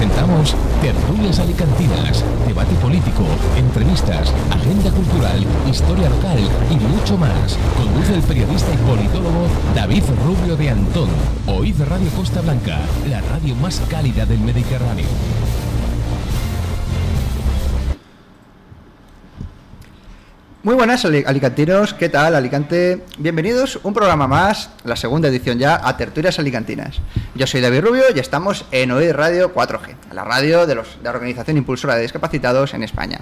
Presentamos Tertulias Alicantinas, debate político, entrevistas, agenda cultural, historia local y mucho más. Conduce el periodista y politólogo David Rubio de Antón. Oíd Radio Costa Blanca, la radio más cálida del Mediterráneo. Muy buenas alicantinos, ¿qué tal Alicante? Bienvenidos un programa más, la segunda edición ya, a Tertulias Alicantinas. Yo soy David Rubio y estamos en OID Radio 4G, la radio de, los, de la Organización Impulsora de Discapacitados en España.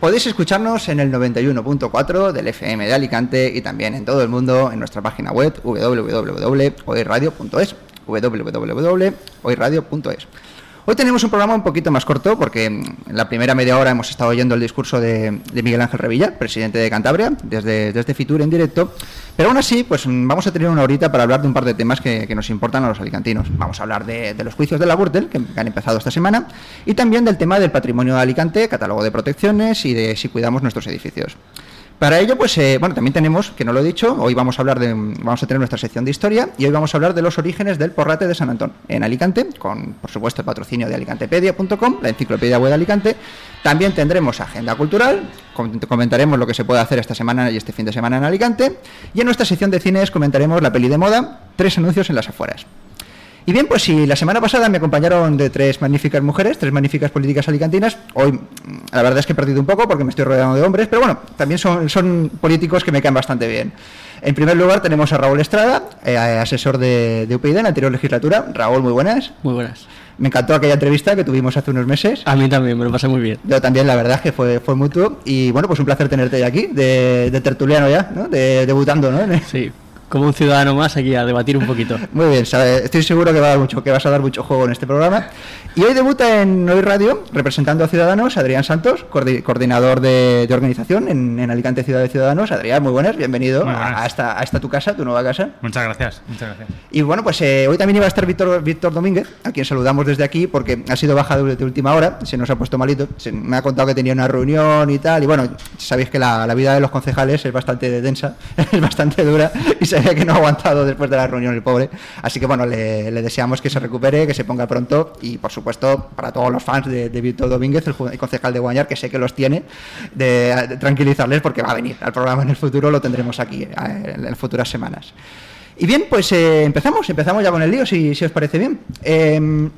Podéis escucharnos en el 91.4 del FM de Alicante y también en todo el mundo en nuestra página web www.oirradio.es www.oirradio.es Hoy tenemos un programa un poquito más corto porque en la primera media hora hemos estado oyendo el discurso de, Miguel Ángel Revilla, presidente de Cantabria, desde, desde Fitur en directo. Pero aún así, pues vamos a tener una horita para hablar de un par de temas que, nos importan a los alicantinos. Vamos a hablar de, los juicios de la Gürtel, que, han empezado esta semana, y también del tema del patrimonio de Alicante, catálogo de protecciones y de si cuidamos nuestros edificios. Para ello, pues eh, bueno, también tenemos, que no lo he dicho, hoy vamos a hablar de, vamos a tener nuestra sección de historia y hoy vamos a hablar de los orígenes del porrate de San Antón en Alicante, con por supuesto el patrocinio de alicantepedia.com, la enciclopedia web de Alicante. También tendremos agenda cultural, comentaremos lo que se puede hacer esta semana y este fin de semana en Alicante y en nuestra sección de cines comentaremos la peli de moda, tres anuncios en las afueras. Y bien, pues si la semana pasada me acompañaron de tres magníficas mujeres, tres magníficas políticas alicantinas, hoy mm, la verdad es que he perdido un poco porque me estoy rodeando de hombres, pero bueno, también son, son políticos que me caen bastante bien. En primer lugar tenemos a Raúl Estrada, eh, asesor de, de UPyD en la anterior legislatura. Raúl, muy buenas. Muy buenas. Me encantó aquella entrevista que tuvimos hace unos meses. A mí también, me lo pasé muy bien. Yo también, la verdad, que fue, fue mutuo. Y bueno, pues un placer tenerte aquí, de, de tertuliano ya, ¿no? De, debutando, ¿no? Sí, como un ciudadano más aquí a debatir un poquito. Muy bien, estoy seguro que, va a dar mucho, que vas a dar mucho juego en este programa. Y hoy debuta en Hoy Radio, representando a Ciudadanos, Adrián Santos, coordinador de, organización en, Alicante Ciudad de Ciudadanos. Adrián, muy buenas, bienvenido A, esta, a esta tu casa, tu nueva casa. Muchas gracias, muchas gracias. Y bueno, pues eh, hoy también iba a estar Víctor, Víctor Domínguez, a quien saludamos desde aquí, porque ha sido bajado de última hora, se nos ha puesto malito, me ha contado que tenía una reunión y tal, y bueno, sabéis que la, la vida de los concejales es bastante densa, es bastante dura, y que no ha aguantado después de la reunión el pobre. Así que bueno, le, deseamos que se recupere, que se ponga pronto y por supuesto para todos los fans de, Víctor Domínguez, el, concejal de Guañar, que sé que los tiene, de, tranquilizarles porque va a venir al programa en el futuro, lo tendremos aquí eh, en, futuras semanas. Y bien, pues eh, empezamos, empezamos ya con el lío, si, os parece bien. Eh,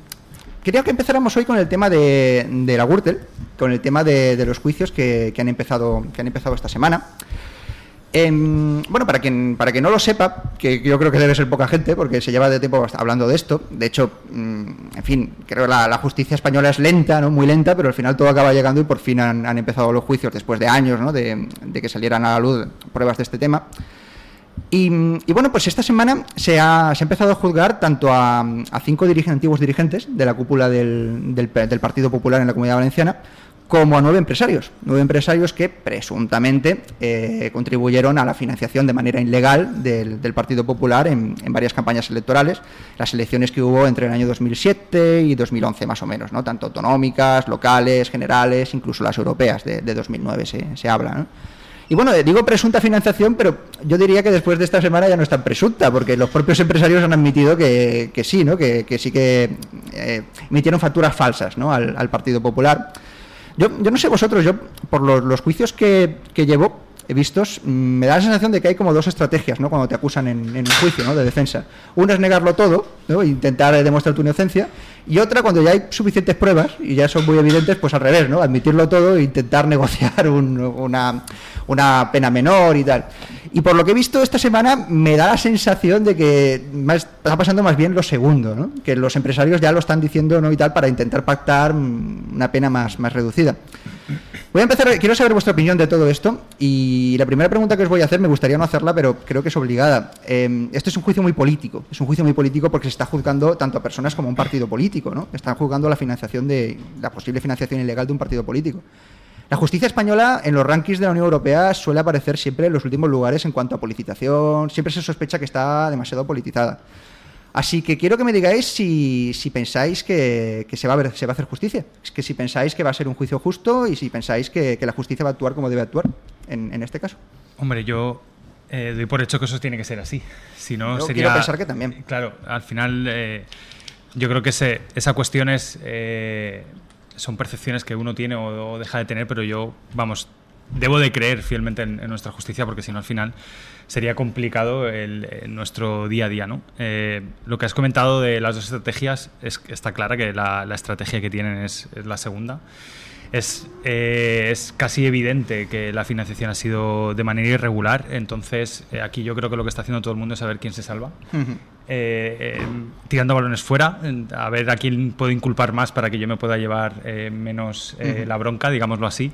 quería que empezáramos hoy con el tema de, la Gürtel, con el tema de, los juicios que, han empezado, que han empezado esta semana. Em, bueno, para quien, para quien no lo sepa, que yo creo que debe ser poca gente, porque se lleva de tiempo hablando de esto. De hecho, mm, en fin, creo que la, justicia española es lenta, ¿no? muy lenta, pero al final todo acaba llegando y por fin han, empezado los juicios después de años ¿no? de, que salieran a la luz pruebas de este tema. Y, bueno, pues esta semana se ha, empezado a juzgar tanto a, cinco antiguos dirigentes de la cúpula del Partido Popular en la Comunidad Valenciana, como a nueve empresarios, nueve empresarios que presuntamente eh, contribuyeron a la financiación de manera ilegal del, Partido Popular en, varias campañas electorales, las elecciones que hubo entre el año 2007 y 2011 más o menos, ¿no? tanto autonómicas, locales, generales, incluso las europeas de, 2009 se, habla. Y bueno, digo presunta financiación, pero yo diría que después de esta semana ya no es tan presunta, porque los propios empresarios han admitido que, sí, ¿no? que, sí que eh, emitieron facturas falsas ¿no? al, al Partido Popular. Yo, yo no sé vosotros, yo por los, juicios que, que llevo, he visto, mm, me da la sensación de que hay como dos estrategias, ¿no? Cuando te acusan en, un juicio, ¿no? De defensa. Una es negarlo todo. Intentar demostrar tu inocencia. Y otra, cuando ya hay suficientes pruebas y ya son muy evidentes, pues al revés, ¿no? Admitirlo todo e intentar negociar una, una pena menor y tal. Y por lo que he visto esta semana, me da la sensación de que está pasando más bien lo segundo, ¿no? Que los empresarios ya lo están diciendo, ¿no? Y tal, para intentar pactar una pena más, más reducida. Voy a empezar, quiero saber vuestra opinión de todo esto y la primera pregunta que os voy a hacer, me gustaría no hacerla, pero creo que es obligada. Eh, esto es un juicio muy político, es un juicio muy político porque se está juzgando tanto a personas como a un partido político, ¿no? Están juzgando la financiación de, la posible financiación ilegal de un partido político. La justicia española en los rankings de la Unión Europea suele aparecer siempre en los últimos lugares en cuanto a politización, siempre se sospecha que está demasiado politizada. Así que quiero que me digáis si, pensáis que, se, va a ver, se va a hacer justicia, que si pensáis que va a ser un juicio justo y si pensáis que, la justicia va a actuar como debe actuar en, este caso. Hombre, yo eh, doy por hecho que eso tiene que ser así. Si no, yo sería. Quiero pensar que también. Claro, al final. Eh, yo creo que ese, esa cuestión es, eh, son percepciones que uno tiene o, o deja de tener, pero yo, vamos, debo de creer fielmente en, en nuestra justicia porque si no al final sería complicado el, nuestro día a día. ¿no? Eh, lo que has comentado de las dos estrategias es, está clara que la, la estrategia que tienen es, es la segunda. Es, eh, es, casi evidente que la financiación ha sido de manera irregular, entonces eh, aquí yo creo que lo que está haciendo todo el mundo es saber quién se salva. Uh -huh. eh, tirando balones fuera, a ver a quién puedo inculpar más para que yo me pueda llevar menos uh -huh. la bronca, digámoslo así.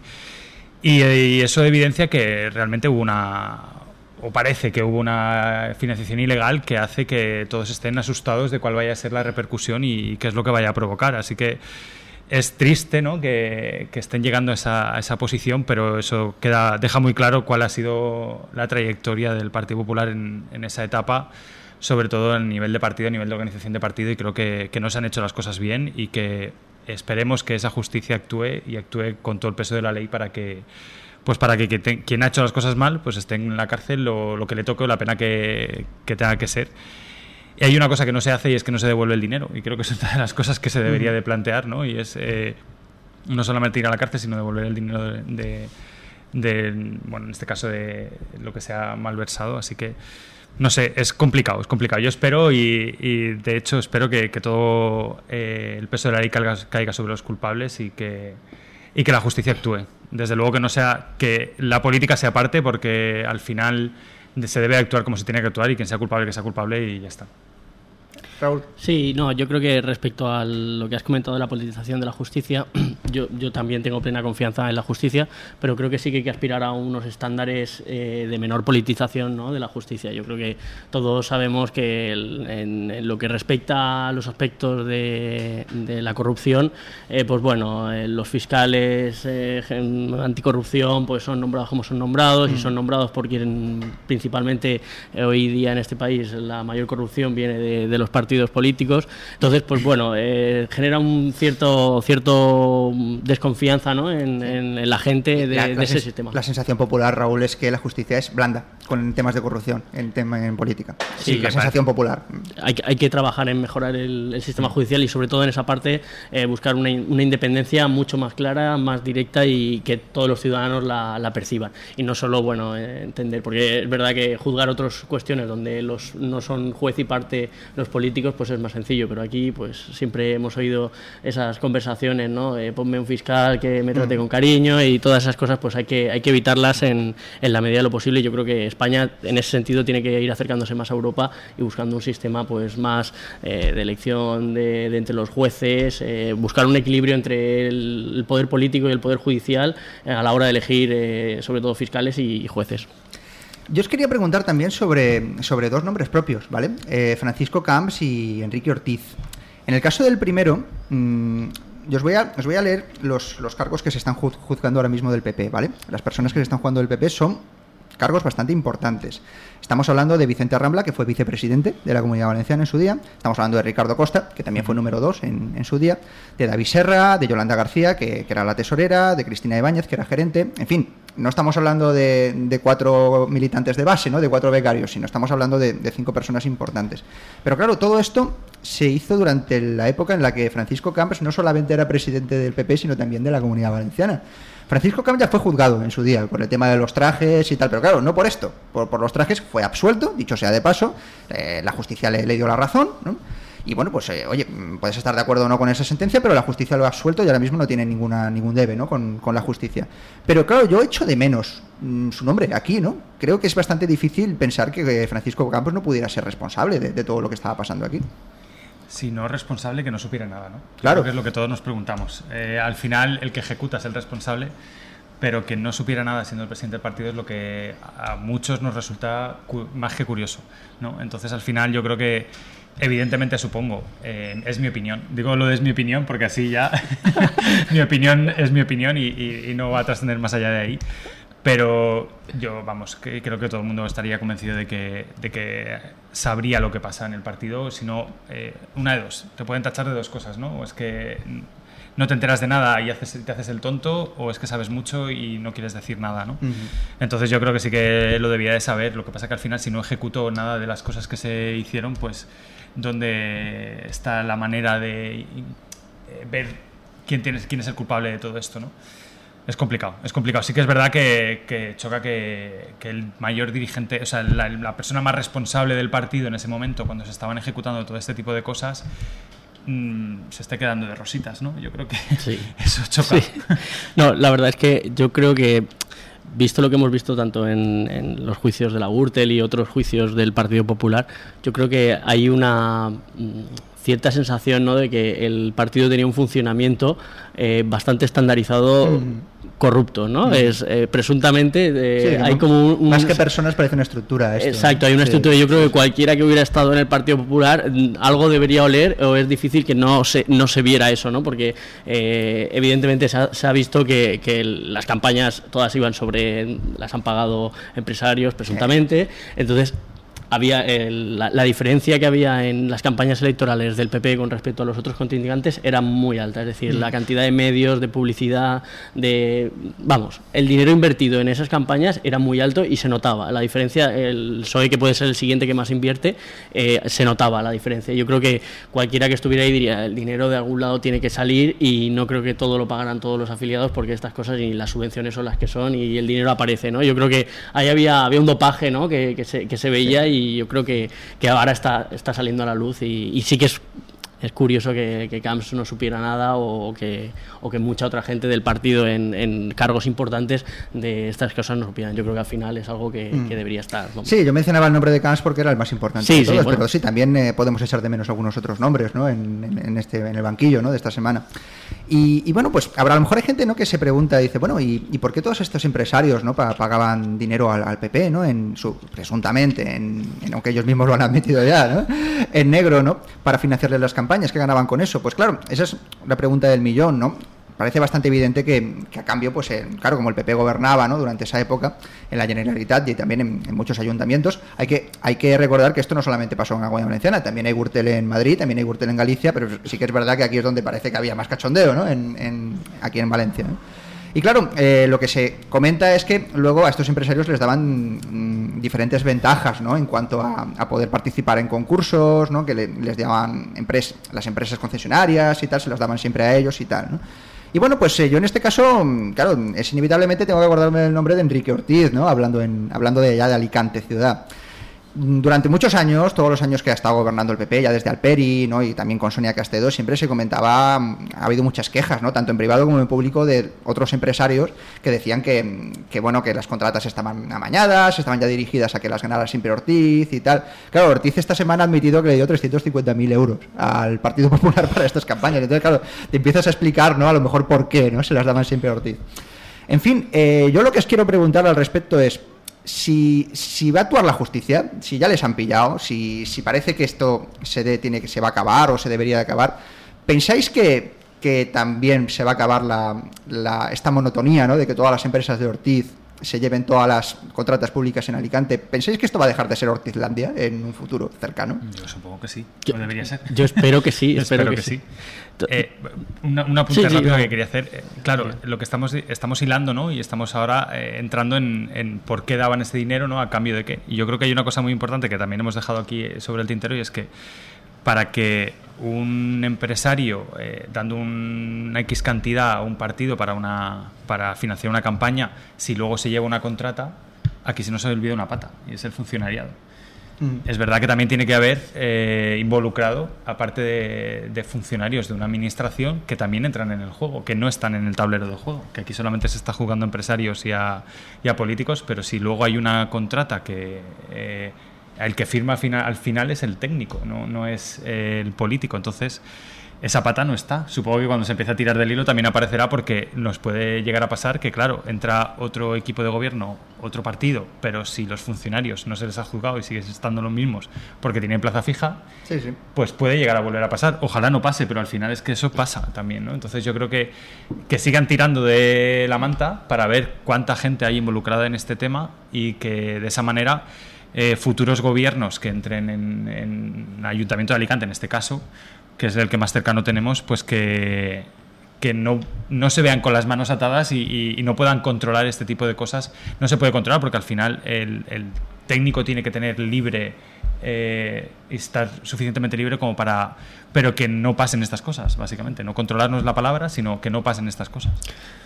Y, y, eso evidencia que realmente hubo una, o parece que hubo una financiación ilegal que hace que todos estén asustados de cuál vaya a ser la repercusión y qué es lo que vaya a provocar. Así que es triste ¿no? que, que estén llegando a esa, a esa, posición, pero eso queda, deja muy claro cuál ha sido la trayectoria del Partido Popular en, en esa etapa, sobre todo a nivel de partido, a nivel de organización de partido, y creo que, que no se han hecho las cosas bien y que esperemos que esa justicia actúe y actúe con todo el peso de la ley para que pues para que, que te, quien ha hecho las cosas mal pues esté en la cárcel lo, lo que le toque o la pena que, que, tenga que ser. Y hay una cosa que no se hace y es que no se devuelve el dinero. Y creo que es una de las cosas que se debería de plantear, ¿no? Y es eh, no solamente ir a la cárcel, sino devolver el dinero de, de, de, bueno, en este caso de lo que se ha malversado. Así que, no sé, es complicado, es complicado. Yo espero y, y de hecho espero que, que todo eh, el peso de la ley caiga, caiga sobre los culpables y que, y que la justicia actúe. Desde luego que no sea que la política sea parte porque al final se debe actuar como se tiene que actuar y quien sea culpable que sea culpable y ya está. Raúl. Sí, no, yo creo que respecto a lo que has comentado de la politización de la justicia, yo, yo también tengo plena confianza en la justicia, pero creo que sí que hay que aspirar a unos estándares eh, de menor politización ¿no? de la justicia. Yo creo que todos sabemos que el, en, en, lo que respecta a los aspectos de, de la corrupción, eh, pues bueno, eh, los fiscales anticorrupción pues son nombrados como son nombrados mm. y son nombrados por quien principalmente hoy día en este país la mayor corrupción viene de, de los partidos partidos políticos. Entonces, pues bueno, eh, genera un cierto cierto desconfianza ¿no? en, en, en la gente de, la, de la ese sistema. La sensación popular, Raúl, es que la justicia es blanda con temas de corrupción en, tema, en política. Sí, sí la sensación popular. Hay, hay, que trabajar en mejorar el, el, sistema judicial y sobre todo en esa parte eh, buscar una, una, independencia mucho más clara, más directa y que todos los ciudadanos la, la perciban. Y no solo, bueno, eh, entender, porque es verdad que juzgar otras cuestiones donde los, no son juez y parte los políticos pues es más sencillo, pero aquí pues siempre hemos oído esas conversaciones, ¿no? Eh, ponme un fiscal que me trate mm. con cariño y todas esas cosas pues hay que, hay que evitarlas en, en, la medida de lo posible. Yo creo que España en ese sentido tiene que ir acercándose más a Europa y buscando un sistema pues más eh, de elección de, de, entre los jueces, eh, buscar un equilibrio entre el, el, poder político y el poder judicial eh, a la hora de elegir eh, sobre todo fiscales y, y jueces. Yo os quería preguntar también sobre, sobre dos nombres propios, ¿vale? Eh, Francisco Camps y Enrique Ortiz. En el caso del primero, mmm, yo os voy, a, os voy a leer los, los cargos que se están juzgando ahora mismo del PP, ¿vale? Las personas que se están jugando del PP son cargos bastante importantes. Estamos hablando de Vicente Arrambla, que fue vicepresidente de la Comunidad Valenciana en su día. Estamos hablando de Ricardo Costa, que también fue número dos en, en su día. De David Serra, de Yolanda García, que, que, era la tesorera, de Cristina Ibáñez, que era gerente. En fin, no estamos hablando de, de cuatro militantes de base, ¿no? de cuatro becarios, sino estamos hablando de, de cinco personas importantes. Pero claro, todo esto se hizo durante la época en la que Francisco Camps no solamente era presidente del PP, sino también de la Comunidad Valenciana. Francisco Camps ya fue juzgado en su día por el tema de los trajes y tal, pero claro, no por esto, por, los trajes fue absuelto, dicho sea de paso, eh, la justicia le, dio la razón, ¿no? Y bueno, pues eh, oye, puedes estar de acuerdo o no con esa sentencia, pero la justicia lo ha absuelto y ahora mismo no tiene ninguna, ningún debe ¿no? con, con la justicia. Pero claro, yo echo de menos mmm, su nombre aquí, ¿no? Creo que es bastante difícil pensar que Francisco Campos no pudiera ser responsable de todo lo que estaba pasando aquí. Si no responsable, que no supiera nada, ¿no? Claro. Creo que es lo que todos nos preguntamos. Eh, al final, el que ejecuta es el responsable, pero que no supiera nada siendo el presidente del partido es lo que a muchos nos resulta más que curioso, ¿no? Entonces, al final, yo creo que Evidentemente, supongo. Eh, es mi opinión. Digo lo de es mi opinión porque así ya. mi opinión es mi opinión y, y, y no va a trascender más allá de ahí. Pero yo, vamos, que creo que todo el mundo estaría convencido de que, de que sabría lo que pasa en el partido. Si no, eh, una de dos. Te pueden tachar de dos cosas, ¿no? O es que no te enteras de nada y haces, te haces el tonto o es que sabes mucho y no quieres decir nada, ¿no? Entonces yo creo que sí que lo debía de saber. Lo que pasa que al final si no ejecutó nada de las cosas que se hicieron, pues ¿dónde está la manera de eh, ver quién, tiene, quién es el culpable de todo esto, ¿no? Es complicado, es complicado. Sí que es verdad que, choca que, el mayor dirigente, o sea, la, persona más responsable del partido en ese momento, cuando se estaban ejecutando todo este tipo de cosas, mm, se esté quedando de rositas, ¿no? Yo creo que eso choca. No, la verdad es que yo creo que visto lo que hemos visto tanto en, en, los juicios de la Gürtel y otros juicios del Partido Popular, yo creo que hay una mm, cierta sensación ¿no? de que el partido tenía un funcionamiento eh, bastante estandarizado. Mm corrupto, ¿no? Mm. Es eh, presuntamente eh, hay como un, más que personas parece una estructura. exacto, hay una estructura. Yo creo que cualquiera que hubiera estado en el Partido Popular mm, algo debería oler o es difícil que no se no se viera eso, ¿no? Porque eh, evidentemente se ha, visto que, que, las campañas todas iban sobre las han pagado empresarios presuntamente, entonces había la, diferencia que había en las campañas electorales del PP con respecto a los otros contingentes era muy alta, es decir, la mm. cantidad de medios, de publicidad, de vamos, el dinero invertido en esas campañas era muy alto y se notaba la diferencia. El PSOE que puede ser el siguiente que más invierte eh, se notaba la diferencia. Yo creo que cualquiera que estuviera ahí diría el dinero de algún lado tiene que salir y no creo que todo lo pagaran todos los afiliados porque estas cosas y las subvenciones son las que son y el dinero aparece, ¿no? Yo creo que ahí había había un dopaje, ¿no? Que, que, se, que se veía y y yo creo que, que ahora está, está saliendo a la luz y, y sí que es es curioso que, que, Camps no supiera nada o que, o que mucha otra gente del partido en, en, cargos importantes de estas cosas no supieran. Yo creo que al final es algo que, mm. debería estar. Sí, yo mencionaba el nombre de Camps porque era el más importante sí, de todos, pero sí, también eh, podemos echar de menos algunos otros nombres ¿no? en, en, este, en el banquillo ¿no? de esta semana. Y, bueno, pues habrá, a lo mejor hay gente ¿no? que se pregunta, dice, bueno, ¿y, por qué todos estos empresarios ¿no? pagaban dinero al, PP, ¿no? en su, presuntamente, en, aunque ellos mismos lo han admitido ya, ¿no? en negro, ¿no? para financiarles las campañas? Que ganaban con eso? Pues claro, esa es la pregunta del millón, ¿no? parece bastante evidente que, a cambio, pues eh, claro, como el PP gobernaba ¿no? durante esa época en la Generalitat y también en, muchos ayuntamientos, hay que, hay que recordar que esto no solamente pasó en Aguada Valenciana, también hay Gürtel en Madrid, también hay Gürtel en Galicia, pero sí que es verdad que aquí es donde parece que había más cachondeo, ¿no? En, aquí en Valencia. Y claro, eh, lo que se comenta es que luego a estos empresarios les daban mm, diferentes ventajas ¿no? en cuanto a, poder participar en concursos, ¿no? que les daban las empresas concesionarias y tal, se las daban siempre a ellos y tal. Y bueno, pues eh, yo en este caso, mm, claro, es inevitablemente tengo que acordarme el nombre de Enrique Ortiz, ¿no? Hablando, en, hablando de allá de Alicante, ciudad durante muchos años, todos los años que ha estado gobernando el PP, ya desde Alperi, ¿no? y también con Sonia Castedo, siempre se comentaba, ha habido muchas quejas, ¿no? tanto en privado como en público, de otros empresarios que decían que, bueno, que las contratas estaban amañadas, estaban ya dirigidas a que las ganara siempre Ortiz y tal. Claro, Ortiz esta semana ha admitido que le dio 350.000 euros al Partido Popular para estas campañas. Entonces, claro, te empiezas a explicar, ¿no? A lo mejor por qué, ¿no? Se las daban siempre Ortiz. En fin, eh, yo lo que os quiero preguntar al respecto es, si, si, va a actuar la justicia, si ya les han pillado, si, si parece que esto se, tiene, que se va a acabar o se debería de acabar, ¿pensáis que, que también se va a acabar la, la, esta monotonía ¿no? de que todas las empresas de Ortiz se lleven todas las contratas públicas en Alicante, ¿pensáis que esto va a dejar de ser Ortizlandia en un futuro cercano? Yo supongo que sí, yo, debería ser. Yo espero que sí, espero, que, sí. Eh, una, una punta rápida que quería hacer. Eh, claro, lo que estamos, estamos hilando, ¿no? Y estamos ahora eh, entrando en, en, por qué daban ese dinero, ¿no? A cambio de qué. Y yo creo que hay una cosa muy importante que también hemos dejado aquí sobre el tintero y es que para que un empresario eh, dando una X cantidad a un partido para, una, para financiar una campaña, si luego se lleva una contrata, aquí se nos ha olvidado una pata, y es el funcionariado. Mm. Es verdad que también tiene que haber eh, involucrado, aparte de, funcionarios de una administración, que también entran en el juego, que no están en el tablero de juego, que aquí solamente se está jugando a empresarios y a, políticos, pero si luego hay una contrata que... Eh, el que firma al final, es el técnico, no, no es el político. Entonces, esa pata no está. Supongo que cuando se empiece a tirar del hilo también aparecerá porque nos puede llegar a pasar que, claro, entra otro equipo de gobierno, otro partido, pero si los funcionarios no se les ha juzgado y siguen estando los mismos porque tienen plaza fija, pues puede llegar a volver a pasar. Ojalá no pase, pero al final es que eso pasa también, ¿no? Entonces yo creo que, que sigan tirando de la manta para ver cuánta gente hay involucrada en este tema y que de esa manera eh, futuros gobiernos que entren en, en Ayuntamiento de Alicante, en este caso, que es el que más cercano tenemos, pues que, que no, no se vean con las manos atadas y, no puedan controlar este tipo de cosas. No se puede controlar porque al final el, técnico tiene que tener libre, eh, estar suficientemente libre como para... Pero que no pasen estas cosas, básicamente. No controlarnos la palabra, sino que no pasen estas cosas.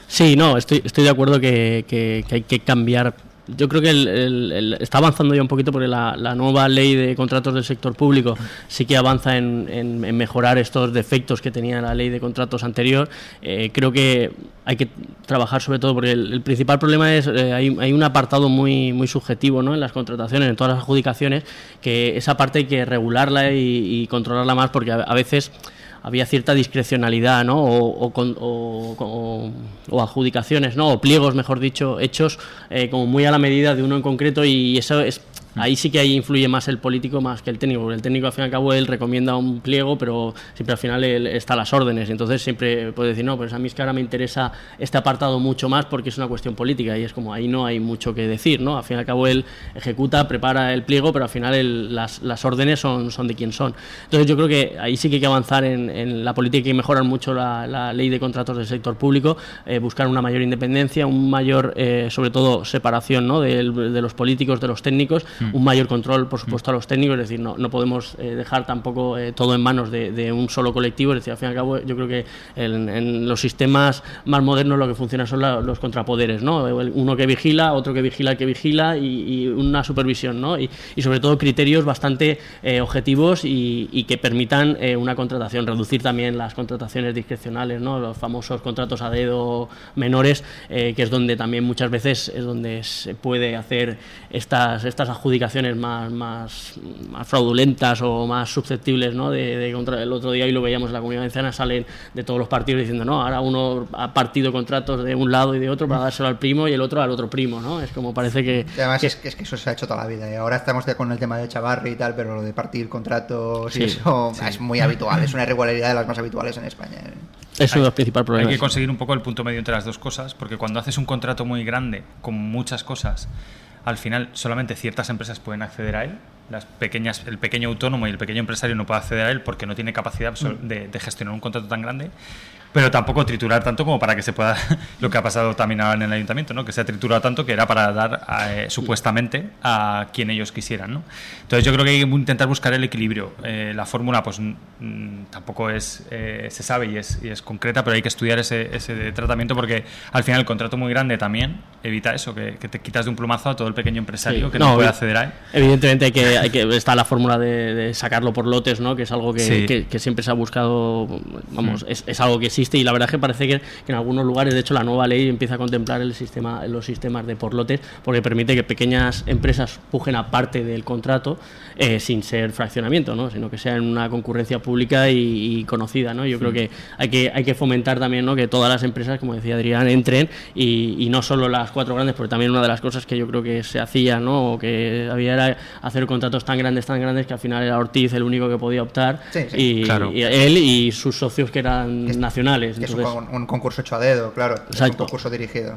Sí, no, estoy, estoy de acuerdo que, que hay que cambiar yo creo que el, está avanzando ya un poquito porque la, nueva ley de contratos del sector público sí que avanza en, mejorar estos defectos que tenía la ley de contratos anterior. Eh, creo que hay que trabajar sobre todo porque el, principal problema es eh, hay, un apartado muy muy subjetivo ¿no? en las contrataciones, en todas las adjudicaciones, que esa parte hay que regularla y, controlarla más porque a veces había cierta discrecionalidad, ¿no? O, o, adjudicaciones, ¿no? O pliegos, mejor dicho, hechos eh, como muy a la medida de uno en concreto y eso es Ahí sí que ahí influye más el político más que el técnico, porque el técnico al fin y al cabo él recomienda un pliego, pero siempre al final él está las órdenes, entonces siempre puede decir, no, pues a mí es que ahora me interesa este apartado mucho más porque es una cuestión política y es como ahí no hay mucho que decir, ¿no? Al fin y al cabo él ejecuta, prepara el pliego, pero al final las, las, órdenes son, son de quien son. Entonces yo creo que ahí sí que hay que avanzar en, la política y mejorar mucho la, ley de contratos del sector público, eh, buscar una mayor independencia, un mayor, eh, sobre todo, separación ¿no? de los políticos, de los técnicos, Mm. un mayor control, por supuesto, a los técnicos, es decir, no, no podemos eh, dejar tampoco eh, todo en manos de, un solo colectivo, es decir, al fin y al cabo, yo creo que en, los sistemas más modernos lo que funciona son los contrapoderes, ¿no? Uno que vigila, otro que vigila que vigila y, una supervisión, ¿no? Y, sobre todo criterios bastante eh, objetivos y, que permitan una contratación, reducir también las contrataciones discrecionales, ¿no? Los famosos contratos a dedo menores, que es donde también muchas veces es donde se puede hacer estas, estas adjudicaciones más, más, más fraudulentas o más susceptibles ¿no? de, contra el otro día y lo veíamos en la comunidad valenciana salen de todos los partidos diciendo no ahora uno ha partido contratos de un lado y de otro para dárselo al primo y el otro al otro primo no es como parece que además Es, que, es que eso se ha hecho toda la vida y ahora estamos con el tema de Chavarri y tal pero lo de partir contratos y eso es muy habitual es una irregularidad de las más habituales en España eso es el principal problema. Hay que conseguir un poco el punto medio entre las dos cosas, porque cuando haces un contrato muy grande con muchas cosas al final solamente ciertas empresas pueden acceder a él. Las pequeñas, el pequeño autónomo y el pequeño empresario no puede acceder a él porque no tiene capacidad mm. de gestionar un contrato tan grande pero tampoco triturar tanto como para que se pueda lo que ha pasado también ahora en el ayuntamiento, ¿no? que se ha triturado tanto que era para dar eh, supuestamente a quien ellos quisieran. ¿no? Entonces yo creo que hay que intentar buscar el equilibrio. Eh, la fórmula pues tampoco es eh, se sabe y es, y es, concreta, pero hay que estudiar ese, ese, tratamiento porque al final el contrato muy grande también evita eso, que, te quitas de un plumazo a todo el pequeño empresario que no, puede acceder a él. Evidentemente hay que, hay que está la fórmula de, sacarlo por lotes, ¿no? que es algo que, que, siempre se ha buscado, vamos, mm. es, es algo que sí y la verdad es que parece que, en algunos lugares, de hecho, la nueva ley empieza a contemplar el sistema, los sistemas de porlotes porque permite que pequeñas empresas pujen aparte del contrato eh, sin ser fraccionamiento, ¿no? sino que sea en una concurrencia pública y, conocida. ¿no? Yo creo que hay, que hay que fomentar también ¿no? que todas las empresas, como decía Adrián, entren y, no solo las cuatro grandes, porque también una de las cosas que yo creo que se hacía ¿no? o que había era hacer contratos tan grandes, tan grandes que al final era Ortiz el único que podía optar y, y él y sus socios que eran nacionales es un, concurso hecho a dedo, claro. Es un concurso dirigido,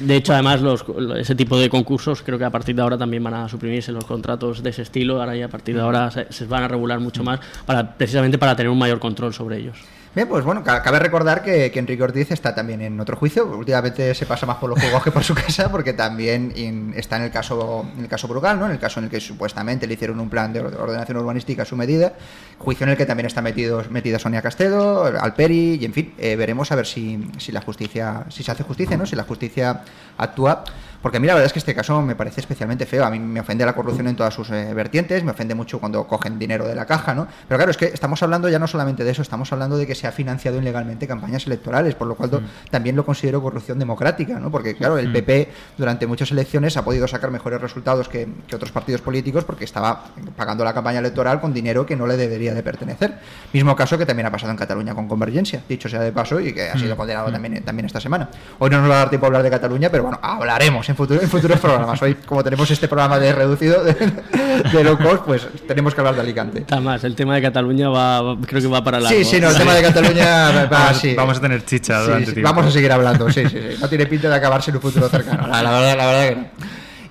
De hecho, además, los, ese tipo de concursos creo que a partir de ahora también van a suprimirse los contratos de ese estilo. Ahora ya a partir de ahora se, van a regular mucho más, para, precisamente para tener un mayor control sobre ellos. Bien, pues bueno, cabe recordar que, que, Enrique Ortiz está también en otro juicio. Últimamente se pasa más por los juegos que por su casa, porque también está en el caso en el caso Brugal, ¿no? En el caso en el que supuestamente le hicieron un plan de ordenación urbanística a su medida. Juicio en el que también está metido, metida Sonia Castedo, Alperi, y en fin, eh, veremos a ver si, si la justicia, si se hace justicia, ¿no? Si la justicia actúa porque a mí la verdad es que este caso me parece especialmente feo. A mí me ofende la corrupción en todas sus eh, vertientes, me ofende mucho cuando cogen dinero de la caja, ¿no? Pero claro, es que estamos hablando ya no solamente de eso, estamos hablando de que se ha financiado ilegalmente campañas electorales, por lo cual mm. también lo considero corrupción democrática, ¿no? Porque claro, el PP mm. durante muchas elecciones ha podido sacar mejores resultados que, otros partidos políticos porque estaba pagando la campaña electoral con dinero que no le debería de pertenecer. Mismo caso que también ha pasado en Cataluña con Convergencia, dicho sea de paso, y que ha sido mm. condenado también, también esta semana. Hoy no nos va a dar tiempo a hablar de Cataluña, pero bueno, hablaremos en, futuro, en futuros programas. Hoy, como tenemos este programa de reducido de, de low cost, pues tenemos que hablar de Alicante. Además, el tema de Cataluña va, creo que va para la. Sí, sí, no, el tema de Cataluña va, vamos, a tener chicha durante Vamos a seguir hablando, sí, sí, sí. No tiene pinta de acabarse en un futuro cercano. La, verdad, la verdad que no.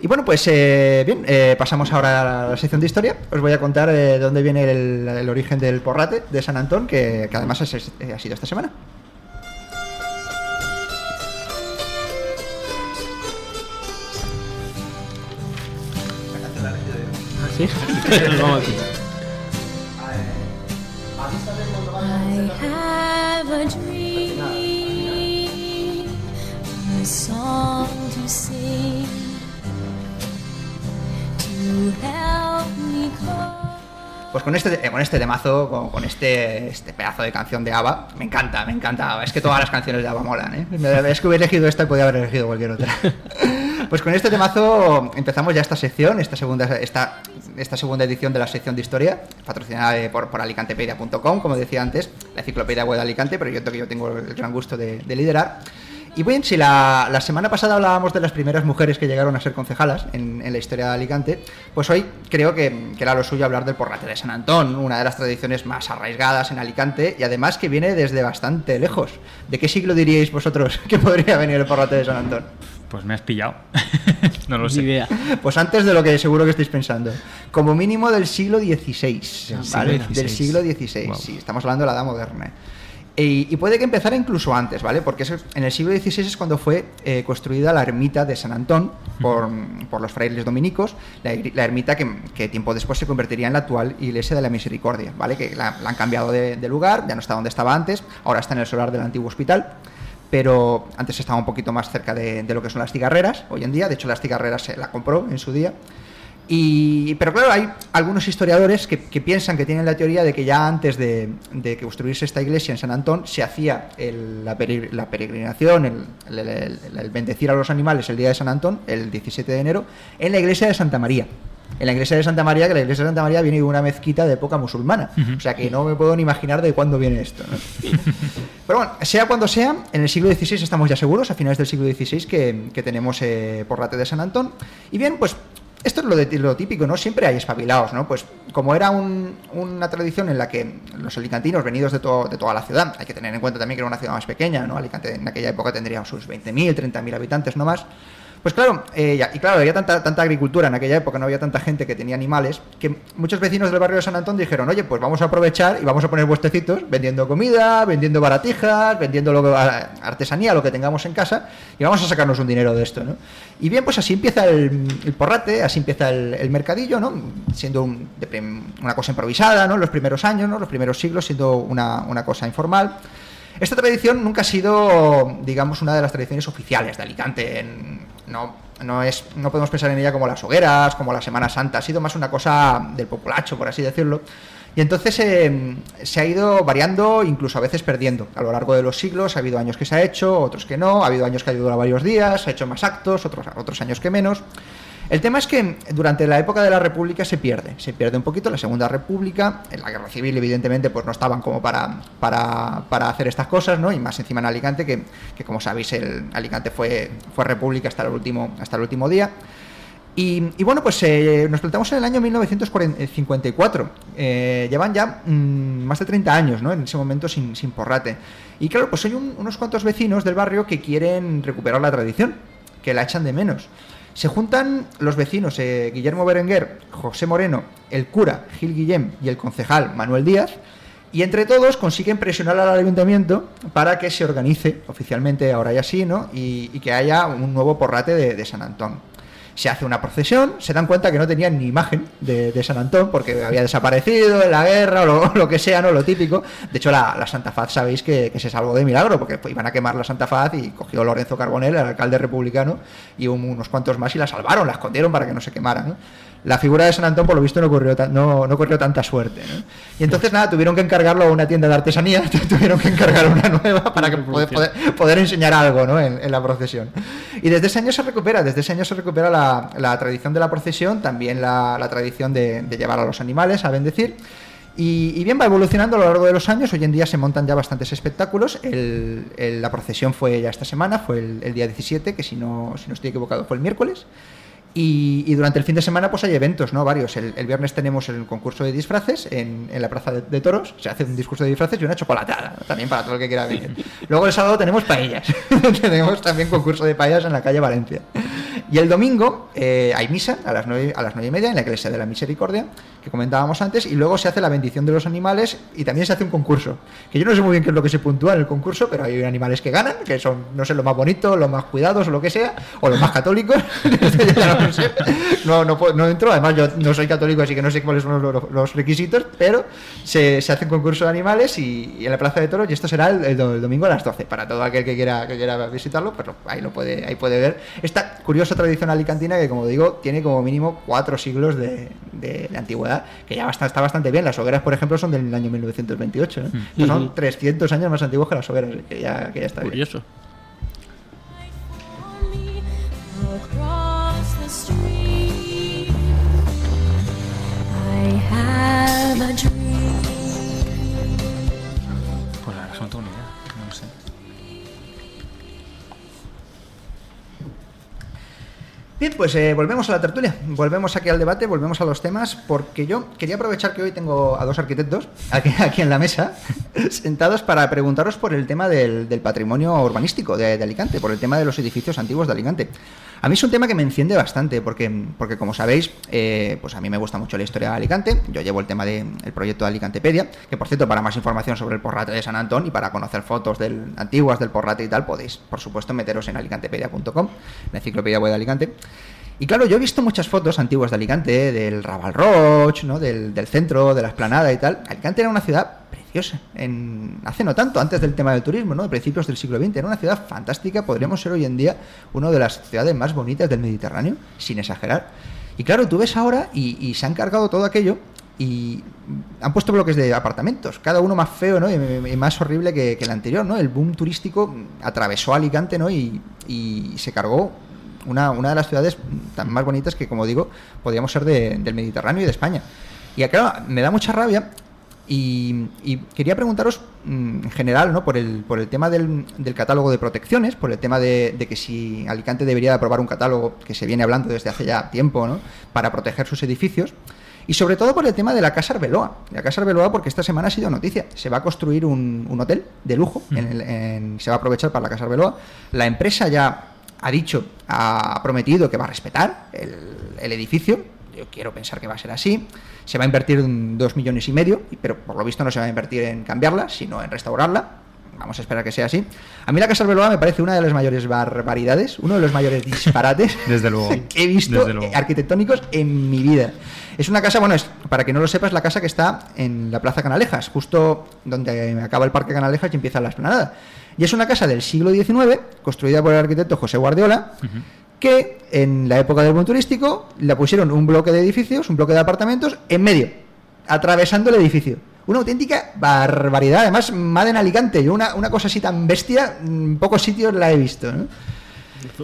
Y bueno, pues eh, bien, eh, pasamos ahora a la sección de historia. Os voy a contar eh, de dónde viene el, origen del porrate de San Antón, que, además ha sido esta semana. Help me cope. Pues con este, eh, con este temazo, con, con este, este pedazo de canción de ABBA, me encanta, me encanta. Es que todas las canciones de ABBA molan, ¿eh? Es que hubiera elegido esta y podía haber elegido cualquier otra. Pues con este temazo empezamos ya esta sección, esta segunda, esta, esta segunda edición de la sección de historia, patrocinada eh, por, por alicantepedia.com, como decía antes, la enciclopedia web de Alicante, pero yo, yo tengo el gran gusto de, de liderar. Y bien, si la, semana pasada hablábamos de las primeras mujeres que llegaron a ser concejalas en, en la historia de Alicante, pues hoy creo que, que era lo suyo hablar del porrate de San Antón, una de las tradiciones más arraigadas en Alicante y además que viene desde bastante lejos. ¿De qué siglo diríais vosotros que podría venir el porrate de San Antón? Pues me has pillado. no lo Ni sé. idea. Pues antes de lo que seguro que estáis pensando. Como mínimo del siglo XVI. ¿vale? siglo Del siglo XVI. Wow. Sí, estamos hablando de la Edad Moderna. Y, y puede que empezara incluso antes, ¿vale? Porque en el siglo XVI es cuando fue eh, construida la ermita de San Antón por, por los frailes dominicos, la, la ermita que, que tiempo después se convertiría en la actual iglesia de la Misericordia, ¿vale? Que la, la han cambiado de, de lugar, ya no está donde estaba antes, ahora está en el solar del antiguo hospital pero antes estaba un poquito más cerca de, lo que son las cigarreras hoy en día. De hecho, las cigarreras se la compró en su día. Y, pero claro, hay algunos historiadores que, piensan que tienen la teoría de que ya antes de, que construirse esta iglesia en San Antón se hacía el- la, pere- la peregrinación, el- el bendecir a los animales el día de San Antón, el 17 de enero, en la iglesia de Santa María. En la iglesia de Santa María, que la iglesia de Santa María viene de una mezquita de época musulmana. O sea que no me puedo ni imaginar de cuándo viene esto. ¿no? Pero bueno, sea cuando sea, en el siglo XVI estamos ya seguros, a finales del siglo XVI, que, que tenemos eh, porrate de San Antón. Y bien, pues esto es lo, de, lo típico, ¿no? Siempre hay espabilados, ¿no? Pues como era un- una tradición en la que los alicantinos venidos de, to- de toda la ciudad, hay que tener en cuenta también que era una ciudad más pequeña, ¿no? Alicante en aquella época tendría sus 20.000, 30.000 habitantes, no más. Pues claro, eh, y claro, había tanta, tanta agricultura en aquella época, no había tanta gente que tenía animales, que muchos vecinos del barrio de San Antón dijeron, oye, pues vamos a aprovechar y vamos a poner vuestecitos vendiendo comida, vendiendo baratijas, vendiendo lo que- artesanía, lo que tengamos en casa, y vamos a sacarnos un dinero de esto, ¿no? Y bien, pues así empieza el, porrate, así empieza el, mercadillo, ¿no? Siendo un- una cosa improvisada, ¿no? Los primeros años, ¿no? Los primeros siglos siendo una, una cosa informal. Esta tradición nunca ha sido, digamos, una de las tradiciones oficiales de Alicante. En- no, no, es, no podemos pensar en ella como las hogueras, como la Semana Santa. Ha sido más una cosa del populacho, por así decirlo. Y entonces eh, se ha ido variando, incluso a veces perdiendo. A lo largo de los siglos ha habido años que se ha hecho, otros que no. Ha habido años que ha durado varios días, ha hecho más actos, otros, otros años que menos. El tema es que durante la época de la República se pierde, se pierde un poquito la Segunda República, en la Guerra Civil evidentemente pues no estaban como para, para, para hacer estas cosas, ¿no? Y más encima en Alicante, que, que como sabéis el Alicante fue, fue República hasta el último, hasta el último día. Y, bueno, pues eh, nos plantamos en el año 1954. Eh, llevan ya mm, más de 30 años, ¿no? En ese momento sin, sin porrate. Y claro, pues hay un- unos cuantos vecinos del barrio que quieren recuperar la tradición, que la echan de menos. Se juntan los vecinos eh, Guillermo Berenguer, José Moreno, el cura Gil Guillem y el concejal Manuel Díaz, y entre todos consiguen presionar al ayuntamiento para que se organice oficialmente, ahora ya sí, ¿no? Y, que haya un nuevo porrate de San Antón. Se hace una procesión, se dan cuenta que no tenían ni imagen de, San Antón porque había desaparecido en la guerra o lo, que sea, ¿no? Lo típico. De hecho, la, Santa Faz sabéis que, se salvó de milagro porque iban a quemar la Santa Faz y cogió Lorenzo Carbonell, el alcalde republicano, y un- unos cuantos más y la salvaron, la escondieron para que no se quemara, ¿no? La figura de San Antón, por lo visto, no corrió, no, no corrió tanta suerte. ¿no? Y entonces, nada, tuvieron que encargarlo a una tienda de artesanía, tuvieron que encargar una nueva para que poder, poder, poder enseñar algo ¿no? en, en la procesión. Y desde ese año se recupera, desde ese año se recupera la, la tradición de la procesión, también la, la tradición de, de llevar a los animales a bendecir. Y, y bien, va evolucionando a lo largo de los años. Hoy en día se montan ya bastantes espectáculos. El- el- la procesión fue ya esta semana, fue el, el día 17, que si no, si no estoy equivocado fue el miércoles. Y, y durante el fin de semana pues hay eventos, ¿no? Varios. El, el viernes tenemos el concurso de disfraces en, en la Plaza de, de Toros. Se hace un discurso de disfraces y una chocolatada, también para todo el que quiera venir. Luego el sábado tenemos paellas. tenemos también concurso de paellas en la calle Valencia. Y el domingo eh, hay misa a las, nueve, a las nueve y media en la iglesia de la Misericordia, que comentábamos antes, y luego se hace la bendición de los animales y también se hace un concurso. Que yo no sé muy bien qué es lo que se puntúa en el concurso, pero hay animales que ganan, que son, no sé, los más bonitos, los más cuidados o lo que sea, o los más católicos. No sé. No, no, puedo- no entro, además yo no soy católico, así que no sé cuáles son los, los requisitos, pero se, se hace un concurso de animales y, y en la Plaza de Toros, y esto será el, el do- el domingo a las 12. Para todo aquel que quiera, que quiera visitarlo, pues lo- ahí lo puede, ahí puede ver esta curiosa tradición alicantina que, como digo, tiene como mínimo cuatro siglos de, de- de antigüedad, que ya basta- está bastante bien. Las hogueras, por ejemplo, son del año 1928. ¿eh? Estos son Ujú. 300 años más antiguos que las hogueras, que ya, que ya está. Curioso. Pues eh, volvemos a la tertulia, volvemos aquí al debate, volvemos a los temas, porque yo quería aprovechar que hoy tengo a dos arquitectos aquí, en la mesa, sentados para preguntaros por el tema del, patrimonio urbanístico de Alicante, por el tema de los edificios antiguos de Alicante. A mí es un tema que me enciende bastante, porque, porque como sabéis, eh, pues a mí me gusta mucho la historia de Alicante, yo llevo el tema del proyecto de Alicantepedia, que por cierto, para más información sobre el porrate de San Antón y para conocer fotos del, antiguas del porrate y tal, podéis, por supuesto, meteros en alicantepedia.com, la enciclopedia web de Alicante. Y claro, yo he visto muchas fotos antiguas de Alicante, del Raval Roig, ¿no? del, del centro, de la esplanada y tal. Alicante era una ciudad preciosa, en, hace no tanto, antes del tema del turismo, ¿no? de principios del siglo XX. Era una ciudad fantástica, podríamos ser hoy en día una de las ciudades más bonitas del Mediterráneo, sin exagerar. Y claro, tú ves ahora y, se han cargado todo aquello y han puesto bloques de apartamentos, cada uno más feo ¿no? y, y más horrible que, que el anterior. ¿no? El boom turístico atravesó Alicante ¿no? y, y se cargó una, una de las ciudades tan más bonitas que, como digo, podríamos ser de- del Mediterráneo y de España. Y claro, me da mucha rabia y, y quería preguntaros mm, en general, ¿no? Por el, por el tema del, del catálogo de protecciones, por el tema de, de que si Alicante debería de aprobar un catálogo que se viene hablando desde hace ya tiempo, ¿no? Para proteger sus edificios. Y sobre todo por el tema de la Casa Arbeloa. La Casa Arbeloa porque esta semana ha sido noticia. Se va a construir un, un hotel de lujo, en el- en- se va a aprovechar para la Casa Arbeloa. La empresa ya ha dicho, ha prometido que va a respetar el, el edificio. Yo quiero pensar que va a ser así. Se va a invertir en dos millones y medio, pero por lo visto no se va a invertir en cambiarla, sino en restaurarla. Vamos a esperar que sea así. A mí la Casa Arbeloa me parece una de las mayores barbaridades, uno de los mayores disparates Desde luego. que he visto arquitectónicos en mi vida. Es una casa, bueno, es, para que no lo sepas, la casa que está en la Plaza Canalejas, justo donde acaba el Parque Canalejas y empieza la esplanada. Y es una casa del siglo XIX, construida por el arquitecto José Guardiola, que en la época del boom turístico le pusieron un bloque de edificios, un bloque de apartamentos, en medio, atravesando el edificio. Una auténtica barbaridad, además, Madden Alicante, yo una, una cosa así tan bestia, en pocos sitios la he visto. ¿no?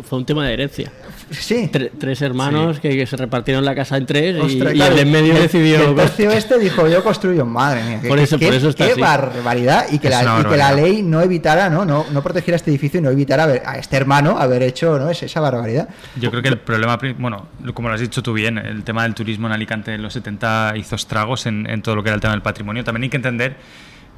Fue- un tema de herencia. Sí. Tre- tres hermanos que, que se repartieron la casa en tres y- Ostras, y, claro, el de en medio el- decidió. El tercio este dijo: Yo construyo. Madre mía, qué, Por eso- qué- por eso está qué así. barbaridad. Y que, Es la, y que la ley no evitara, ¿no? No, no protegiera este edificio y no evitara haber- a este hermano haber hecho ¿no? Es- esa barbaridad. Yo creo que el problema, bueno, como lo has dicho tú bien, el tema del turismo en Alicante en los 70 hizo estragos en, en todo lo que era el tema del patrimonio. También hay que entender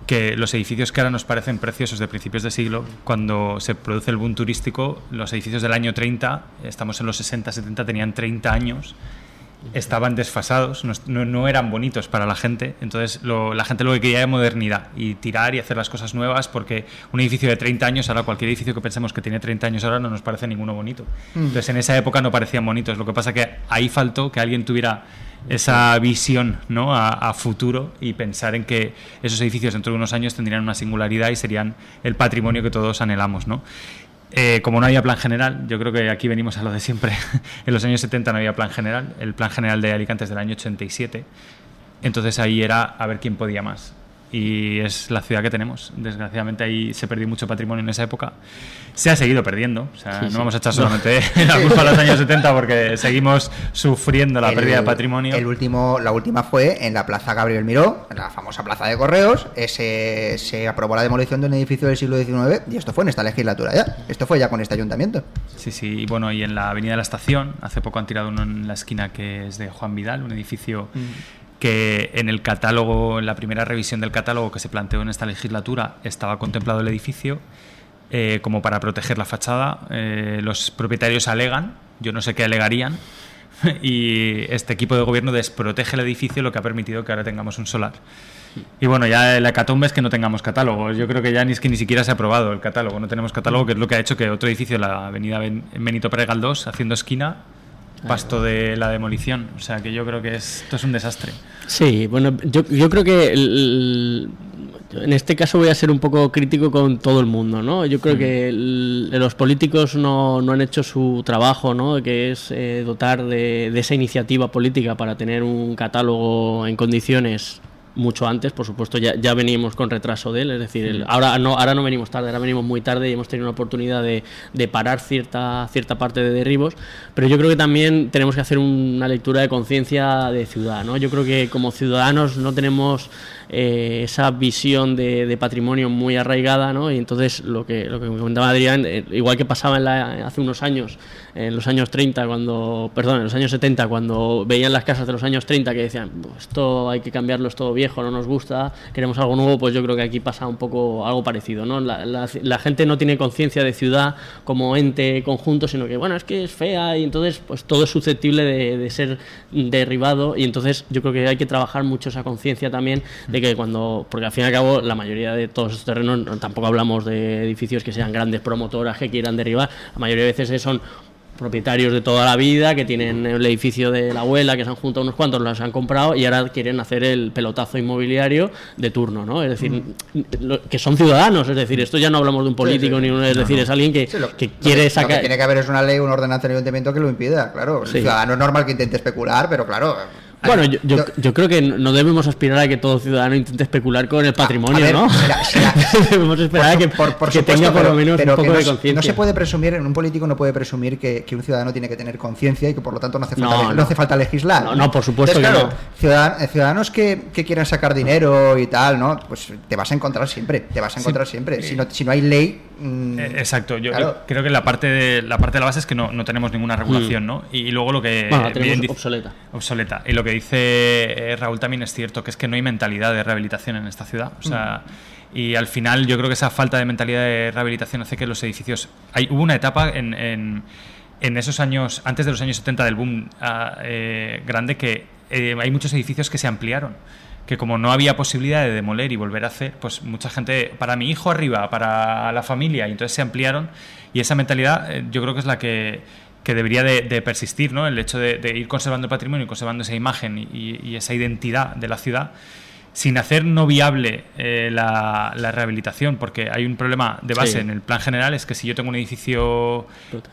que los edificios que ahora nos parecen preciosos de principios de siglo, cuando se produce el boom turístico, los edificios del año 30, estamos en los 60, 70, tenían 30 años, estaban desfasados, no, eran bonitos para la gente, entonces lo- la gente lo que quería era modernidad y tirar y hacer las cosas nuevas, porque un edificio de 30 años, ahora cualquier edificio que pensemos que tiene 30 años ahora no nos parece ninguno bonito. Entonces en esa época no parecían bonitos, lo que pasa que ahí faltó que alguien tuviera esa visión ¿no? a, futuro y pensar en que esos edificios dentro de unos años tendrían una singularidad y serían el patrimonio que todos anhelamos. ¿no? Eh, como no había plan general, yo creo que aquí venimos a lo de siempre. en los años 70 no había plan general. El plan general de Alicante es del año 87. Entonces ahí era a ver quién podía más. Y es la ciudad que tenemos. Desgraciadamente ahí se perdió mucho patrimonio en esa época. Se ha seguido perdiendo. O sea, Sí, no sí. vamos a echar solamente la culpa a los años 70 porque seguimos sufriendo la El- pérdida de patrimonio. El último, la última fue en la Plaza Gabriel Miró, la famosa Plaza de Correos. Ese, se aprobó la demolición de un edificio del siglo XIX y esto fue en esta legislatura ya. Esto fue ya con este ayuntamiento. Sí, sí, y bueno, y en la Avenida de la Estación, hace poco han tirado uno en la esquina que es de Juan Vidal, un edificio que en el catálogo, en la primera revisión del catálogo que se planteó en esta legislatura, estaba contemplado el edificio eh, como para proteger la fachada. Eh, los propietarios alegan, yo no sé qué alegarían, y este equipo de gobierno desprotege el edificio, lo que ha permitido que ahora tengamos un solar. Y bueno, ya la hecatombe es que no tengamos catálogo. Yo creo que ya ni es que ni siquiera se ha aprobado el catálogo. No tenemos catálogo, que es lo que ha hecho que otro edificio, la avenida Ben- Benito Pérez Galdós, haciendo esquina, pasto de la demolición. O sea que yo creo que es- esto es un desastre. Sí, bueno, yo, yo creo que el- en este caso voy a ser un poco crítico con todo el mundo, ¿no? Yo creo que el- los políticos no, no han hecho su trabajo, ¿no? Que es eh, dotar de, de esa iniciativa política para tener un catálogo en condiciones mucho antes, por supuesto, ya, ya veníamos con retraso de él, es decir, el- ahora, no, ahora no venimos tarde, ahora venimos muy tarde y hemos tenido una oportunidad de, de parar cierta, cierta parte de derribos, pero yo creo que también tenemos que hacer una lectura de conciencia de ciudad, ¿no? Yo creo que como ciudadanos no tenemos eh, esa visión de, de patrimonio muy arraigada, ¿no? Y entonces lo que, lo que me comentaba Adrián, eh, igual que pasaba en la- hace unos años, en los años 30, cuando, perdón, en los años 70, cuando veían las casas de los años 30 que decían, "Buh, esto hay que cambiarlo, es todo viejo, no nos gusta, queremos algo nuevo, pues yo creo que aquí pasa un poco algo parecido, ¿no? La, gente no tiene conciencia de ciudad como ente conjunto, sino que, bueno, es que es fea y entonces pues todo es susceptible de, ser derribado y entonces yo creo que hay que trabajar mucho esa conciencia también de que cuando, porque al fin y al cabo la mayoría de todos estos terrenos, no- tampoco hablamos de edificios que sean grandes promotoras que quieran derribar, la mayoría de veces son propietarios de toda la vida que tienen el edificio de la abuela que se han juntado unos cuantos los han comprado y ahora quieren hacer el pelotazo inmobiliario de turno no es decir lo- que son ciudadanos es decir esto ya no hablamos de un político sí. ni un, es decir es alguien que, Sí, lo, que lo quiere lo sacar que tiene que haber es una ley, una ordenanza del ayuntamiento que lo impida, claro. El ciudadano es normal que intente especular, pero claro. Bueno yo, yo, yo- creo que no debemos aspirar a que todo ciudadano intente especular con el patrimonio a ver, no será- será- debemos esperar a que, Por- por que supuesto, tenga por lo menos pero un poco no, de se- conciencia no se puede presumir, un político no puede presumir que, que un ciudadano tiene que tener conciencia y que por lo tanto no hace falta, No, hace falta legislar. No, no, por supuesto Entonces, que claro, ciudadan- eh, ciudadanos que, que quieran sacar dinero y tal, ¿no? Pues te vas a encontrar siempre, te vas a encontrar siempre. Si no, si no hay ley. Mm, Eh, Exacto, yo claro. yo creo que la parte de la parte de la base es que no, no tenemos ninguna regulación, ¿no? Y, y luego lo que. Bueno, la tenemos bien dice- obsoleta. obsoleta. Y lo que dice eh, Raúl también es cierto, que es que no hay mentalidad de rehabilitación en esta ciudad. O sea, y al final yo creo que esa falta de mentalidad de rehabilitación hace que los edificios... Hay, hubo una etapa en, en, en esos años, antes de los años 70 del boom ah, eh, grande, que eh, hay muchos edificios que se ampliaron que como no había posibilidad de demoler y volver a hacer, pues mucha gente, para mi hijo arriba, para la familia, y entonces se ampliaron y esa mentalidad eh, yo creo que es la que, que debería de, de persistir, ¿no? El hecho de, de ir conservando el patrimonio y conservando esa imagen y, esa identidad de la ciudad sin hacer no viable eh, la, la rehabilitación, porque hay un problema de base Sí. en el plan general, es que si yo tengo un edificio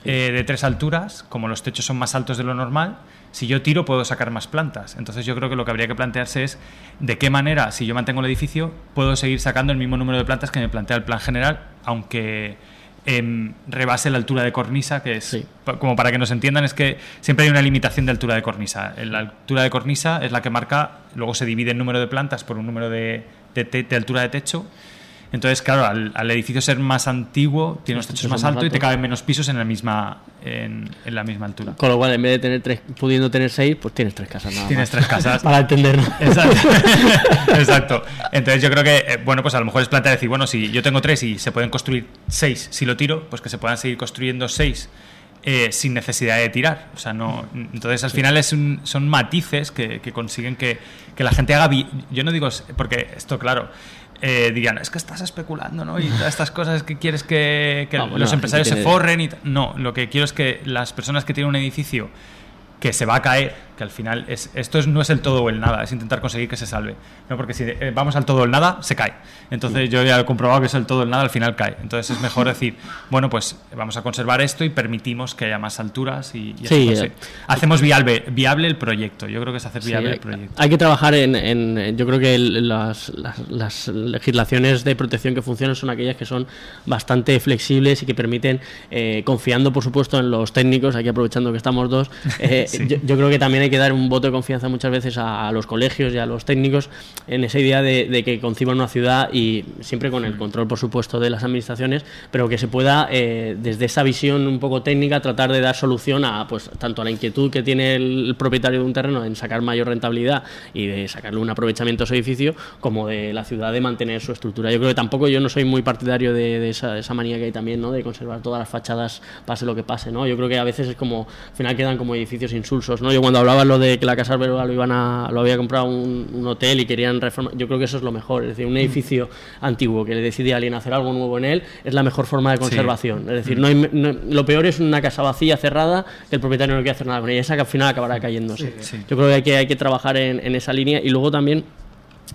eh, de tres alturas, como los techos son más altos de lo normal, si yo tiro puedo sacar más plantas. Entonces yo creo que lo que habría que plantearse es de qué manera, si yo mantengo el edificio, puedo seguir sacando el mismo número de plantas que me plantea el plan general, aunque em, rebase la altura de cornisa, que es, Sí. como para que nos entiendan, es que siempre hay una limitación de altura de cornisa. La altura de cornisa es la que marca, luego se divide el número de plantas por un número de, de te- de altura de techo. Entonces, claro, al, al edificio ser más antiguo, tiene los Los techos más altos y te caben menos pisos en la misma, en, en la misma altura. con lo cual en vez de tener tres pudiendo tener seis pues tienes tres casas nada Tienes más. tres casas. para entendernos Exacto. Exacto. Entonces yo creo que, eh, bueno, pues a lo mejor es plantear decir, bueno, si yo tengo tres y se pueden construir seis, si lo tiro, pues que se puedan seguir construyendo seis eh, sin necesidad de tirar. O sea, no. Entonces al final es un- son matices que, que consiguen que, que la gente haga. Yo no digo, porque esto, claro. Eh, dirían, es que estás especulando, ¿no? Y todas estas cosas que quieres que, que No, los empresarios se forren y No, lo que quiero es que las personas que tienen un edificio que se va a caer, que al final es, esto es- no es el todo o el nada, es intentar conseguir que se salve. No, porque si eh, vamos al todo o el nada, se cae. Entonces yo ya he comprobado que es el todo o el nada, al final cae. Entonces es mejor decir, bueno, pues vamos a conservar esto y permitimos que haya más alturas y, y así, Sí, pues, eh. hacemos viable, viable el proyecto. Yo creo que es hacer viable el proyecto. hay que trabajar en, en- yo creo que el- las, las- las legislaciones de protección que funcionan son aquellas que son bastante flexibles y que permiten, eh, confiando por supuesto en los técnicos, aquí aprovechando que estamos dos, eh, Sí. yo, yo creo que también hay que dar un voto de confianza muchas veces a, a los colegios y a los técnicos en esa idea de, de que conciban una ciudad y siempre con el control, por supuesto, de las administraciones, pero que se pueda, eh, desde esa visión un poco técnica, tratar de dar solución a pues tanto a la inquietud que tiene el, propietario de un terreno en sacar mayor rentabilidad y de sacarle un aprovechamiento a ese edificio, como de la ciudad de mantener su estructura. Yo creo que tampoco yo no soy muy partidario de, de esa, esa manía que hay también, ¿no? De conservar todas las fachadas, pase lo que pase, ¿no? Yo creo que a veces es como, al final quedan como edificios insulsos, ¿no? Yo cuando hablaba lo de que la Casa Alberga lo iban a, lo había comprado un, un hotel y querían reformar, yo creo que eso es lo mejor, es decir, un edificio antiguo que le decide a alguien hacer algo nuevo en él es la mejor forma de conservación. Es decir, no hay- no- lo peor es una casa vacía, cerrada, que el propietario no quiere hacer nada con ella, esa que al final acabará cayéndose. sí. Yo creo que hay que, hay que trabajar en, en esa línea y luego también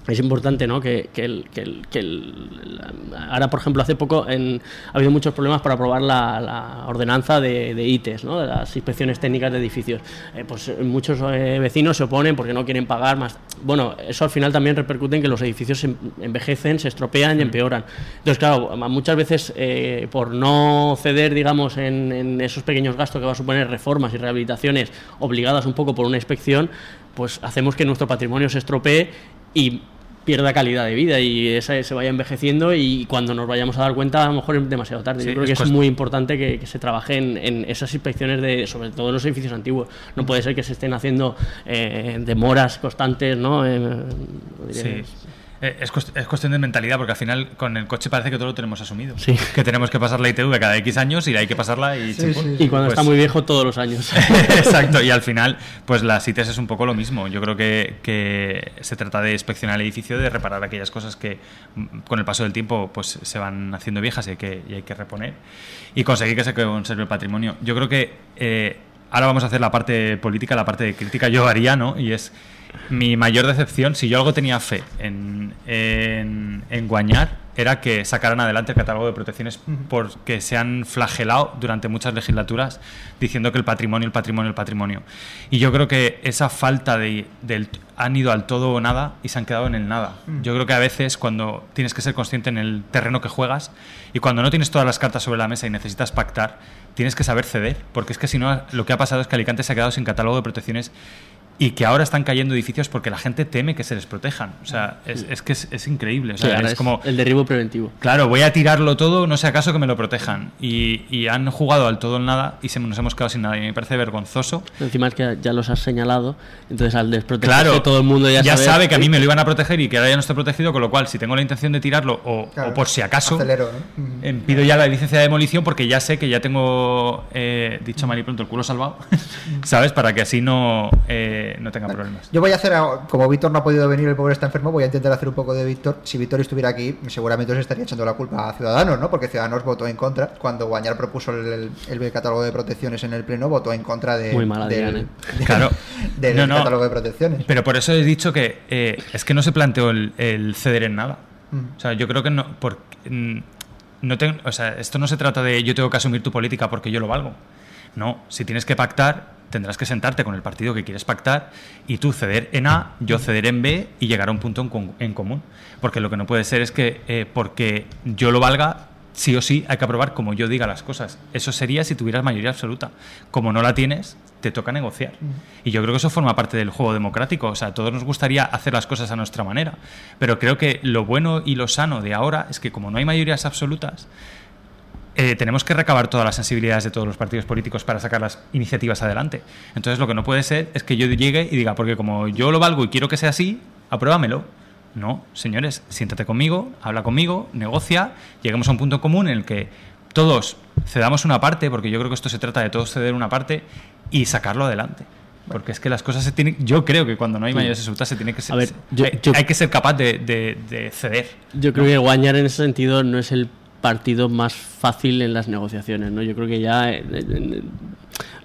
es importante ¿no? que, que el, que el- que el- ahora por ejemplo hace poco en- ha habido muchos problemas para aprobar la, la ordenanza de, de ITES ¿no? de las inspecciones técnicas de edificios Eh, pues eh, muchos eh, vecinos se oponen porque no quieren pagar más bueno eso al final también repercute en que los edificios se envejecen se estropean y empeoran entonces claro muchas veces eh, por no ceder digamos en, en esos pequeños gastos que va a suponer reformas y rehabilitaciones obligadas un poco por una inspección pues hacemos que nuestro patrimonio se estropee y pierda calidad de vida y esa se vaya envejeciendo y cuando nos vayamos a dar cuenta a lo mejor es demasiado tarde. Sí, Yo creo que es es muy importante que, que se trabaje en, en esas inspecciones de, sobre todo en los edificios antiguos. No puede ser que se estén haciendo eh, demoras constantes, ¿no? Eh, Sí. Eh, Es, cuest- es cuestión de mentalidad, porque al final con el coche parece que todo lo tenemos asumido. Sí. Que tenemos que pasar la ITV cada X años y hay que pasarla y sí, Y cuando Pues- está muy viejo todos los años. Exacto, y al final, pues las ITES es un poco lo mismo. Yo creo que, que se trata de inspeccionar el edificio, de reparar aquellas cosas que mm, con el paso del tiempo pues se van haciendo viejas y hay que, y hay que reponer. Y conseguir que se conserve el patrimonio. Yo creo que eh, ahora vamos a hacer la parte política, la parte de crítica. Yo haría, ¿no? Y es mi mayor decepción, si yo algo tenía fe en, en, en Guañar, era que sacaran adelante el catálogo de protecciones porque se han flagelado durante muchas legislaturas diciendo que el patrimonio, el patrimonio, el patrimonio. Y yo creo que esa falta de, del han ido al todo o nada y se han quedado en el nada. Yo creo que a veces cuando tienes que ser consciente en el terreno que juegas y cuando no tienes todas las cartas sobre la mesa y necesitas pactar, tienes que saber ceder, porque es que si no, lo que ha pasado es que Alicante se ha quedado sin catálogo de protecciones y que ahora están cayendo edificios porque la gente teme que se les protejan. O sea, es, es que es, es increíble. O sea, es como, el derribo preventivo. claro, voy a tirarlo todo, no sea acaso que me lo protejan. Y, y han jugado al todo o nada y se, nos hemos quedado sin nada. Y me parece vergonzoso. Encima es que ya los has señalado, entonces al desprotegerse Claro, todo el mundo ya, sabe- sabe que a mí me lo iban a proteger y que ahora ya no estoy protegido, con lo cual, si tengo la intención de tirarlo o, Claro, o por si acaso, eh, pido ya la licencia de demolición porque ya sé que ya tengo, eh, dicho mal y pronto, el culo salvado, ¿sabes? Para que así no, eh, no tenga problemas. Yo voy a hacer, como Víctor no ha podido venir, el pobre está enfermo, voy a intentar hacer un poco de Víctor. Si Víctor estuviera aquí, seguramente os estaría echando la culpa a Ciudadanos, ¿no? Porque Ciudadanos votó en contra. Cuando Guañar propuso el, el- el catálogo de protecciones en el Pleno, votó en contra de, Muy mal, del, Adrián, ¿eh? de- Claro. del No, no. catálogo de protecciones. Pero por eso he dicho que eh, es que no se planteó el, el ceder en nada. Mm. O sea, yo creo que no. por- mm, no te- o sea, esto no se trata de yo tengo que asumir tu política porque yo lo valgo. No, si tienes que pactar, tendrás que sentarte con el partido que quieres pactar y tú ceder en A, yo ceder en B y llegar a un punto en, com- en común. Porque lo que no puede ser es que eh, porque yo lo valga, sí o sí hay que aprobar como yo diga las cosas. Eso sería si tuvieras mayoría absoluta. Como no la tienes, te toca negociar. Y yo creo que eso forma parte del juego democrático. O sea, a todos nos gustaría hacer las cosas a nuestra manera. Pero creo que lo bueno y lo sano de ahora es que como no hay mayorías absolutas, eh, tenemos que recabar todas las sensibilidades de todos los partidos políticos para sacar las iniciativas adelante. Entonces lo que no puede ser es que yo llegue y diga, porque como yo lo valgo y quiero que sea así, apruébamelo. No, señores, siéntate conmigo, habla conmigo, negocia, lleguemos a un punto común en el que todos cedamos una parte, porque yo creo que esto se trata de todos ceder una parte y sacarlo adelante. Porque es que las cosas se tienen. Yo creo que cuando no hay mayorías absolutas se tiene que ser. A ver, yo- hay, yo- hay que ser capaz de, de- de ceder. Yo creo que Guañar en ese sentido no es el partido más fácil en las negociaciones, ¿no? Yo creo que ya eh, eh, eh,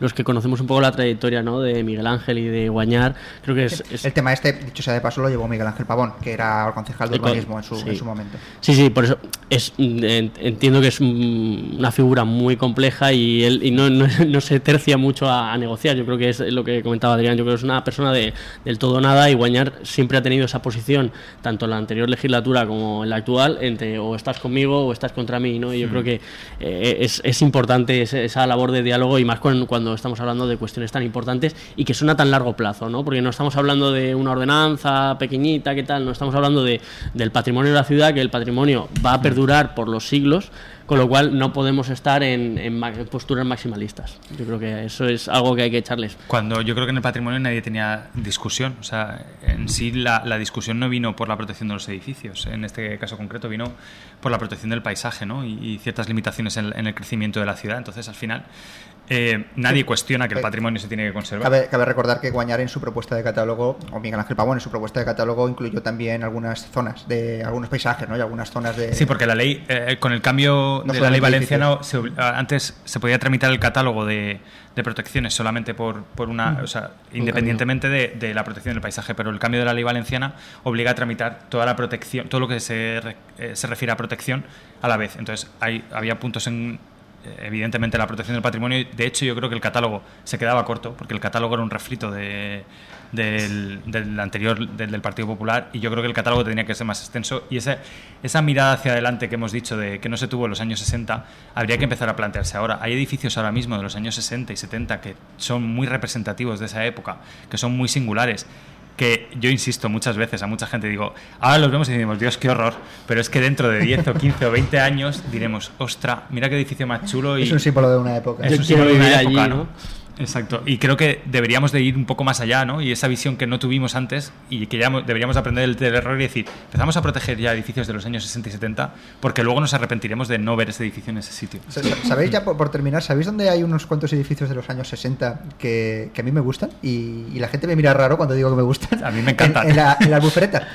los que conocemos un poco la trayectoria, ¿no? De Miguel Ángel y de Guañar, creo que es, es- El tema este, dicho sea de paso, lo llevó Miguel Ángel Pavón, que era concejal de urbanismo en su, sí. en su momento. Sí, sí, por eso es, mm, en- entiendo que es mm, una figura muy compleja y él y no, no- no se tercia mucho a, a negociar. Yo creo que es lo que comentaba Adrián. Yo creo que es una persona de, del todo nada y Guañar siempre ha tenido esa posición, tanto en la anterior legislatura como en la actual, entre o estás conmigo o estás contra mí. ¿no? Y yo creo que eh, es, es importante esa labor de diálogo y más con- cuando estamos hablando de cuestiones tan importantes y que son a tan largo plazo, ¿no? porque no estamos hablando de una ordenanza pequeñita, ¿qué tal? No estamos hablando de, del patrimonio de la ciudad, que el patrimonio va a perdurar por los siglos, con lo cual no podemos estar en, en posturas maximalistas. Yo creo que eso es algo que hay que echarles. Cuando yo creo que en el patrimonio nadie tenía discusión, o sea, en sí la, discusión no vino por la protección de los edificios, en este caso concreto vino por la protección del paisaje ¿no? y, ciertas limitaciones en el crecimiento de la ciudad. Entonces, al final, eh, nadie cuestiona que el patrimonio se tiene que conservar. Cabe, cabe recordar que Guañar en su propuesta de catálogo, o Miguel Ángel Pavón en su propuesta de catálogo, incluyó también algunas zonas, de algunos paisajes, ¿no? Y algunas zonas de... Sí, porque la ley, eh, con el cambio No de la ley valenciana, se ah, antes se podía tramitar el catálogo de, de protecciones solamente por, por una, o sea, independientemente de, de la protección del paisaje, pero el cambio de la ley valenciana obliga a tramitar toda la protección, todo lo que se, re- eh, se refiere a protección a la vez. Entonces, hay, había puntos en eh, evidentemente la protección del patrimonio. De hecho, yo creo que el catálogo se quedaba corto, porque el catálogo era un refrito de, del, del anterior, del, del Partido Popular, y yo creo que el catálogo tenía que ser más extenso. Y esa, esa mirada hacia adelante que hemos dicho de que no se tuvo en los años 60, habría que empezar a plantearse ahora. Hay edificios ahora mismo de los años 60 y 70 que son muy representativos de esa época, que son muy singulares que yo insisto muchas veces a mucha gente, digo, ahora los vemos y decimos, Dios, qué horror, pero es que dentro de 10 o 15 o 20 años diremos, ostra, mira qué edificio más chulo y Es un símbolo de una época. es Yo un símbolo de una época, allí, ¿no? ¿no? Exacto, y creo que deberíamos de ir un poco más allá, ¿no? Y esa visión que no tuvimos antes y que ya deberíamos aprender del, del error y decir, empezamos a proteger ya edificios de los años 60 y 70 porque luego nos arrepentiremos de no ver ese edificio en ese sitio. Sa- sa- ¿Sabéis ya por, por terminar? ¿Sabéis dónde hay unos cuantos edificios de los años 60 que, que a mí me gustan? Y, y la gente me mira raro cuando digo que me gustan. A mí me encantan. En, en la, en la.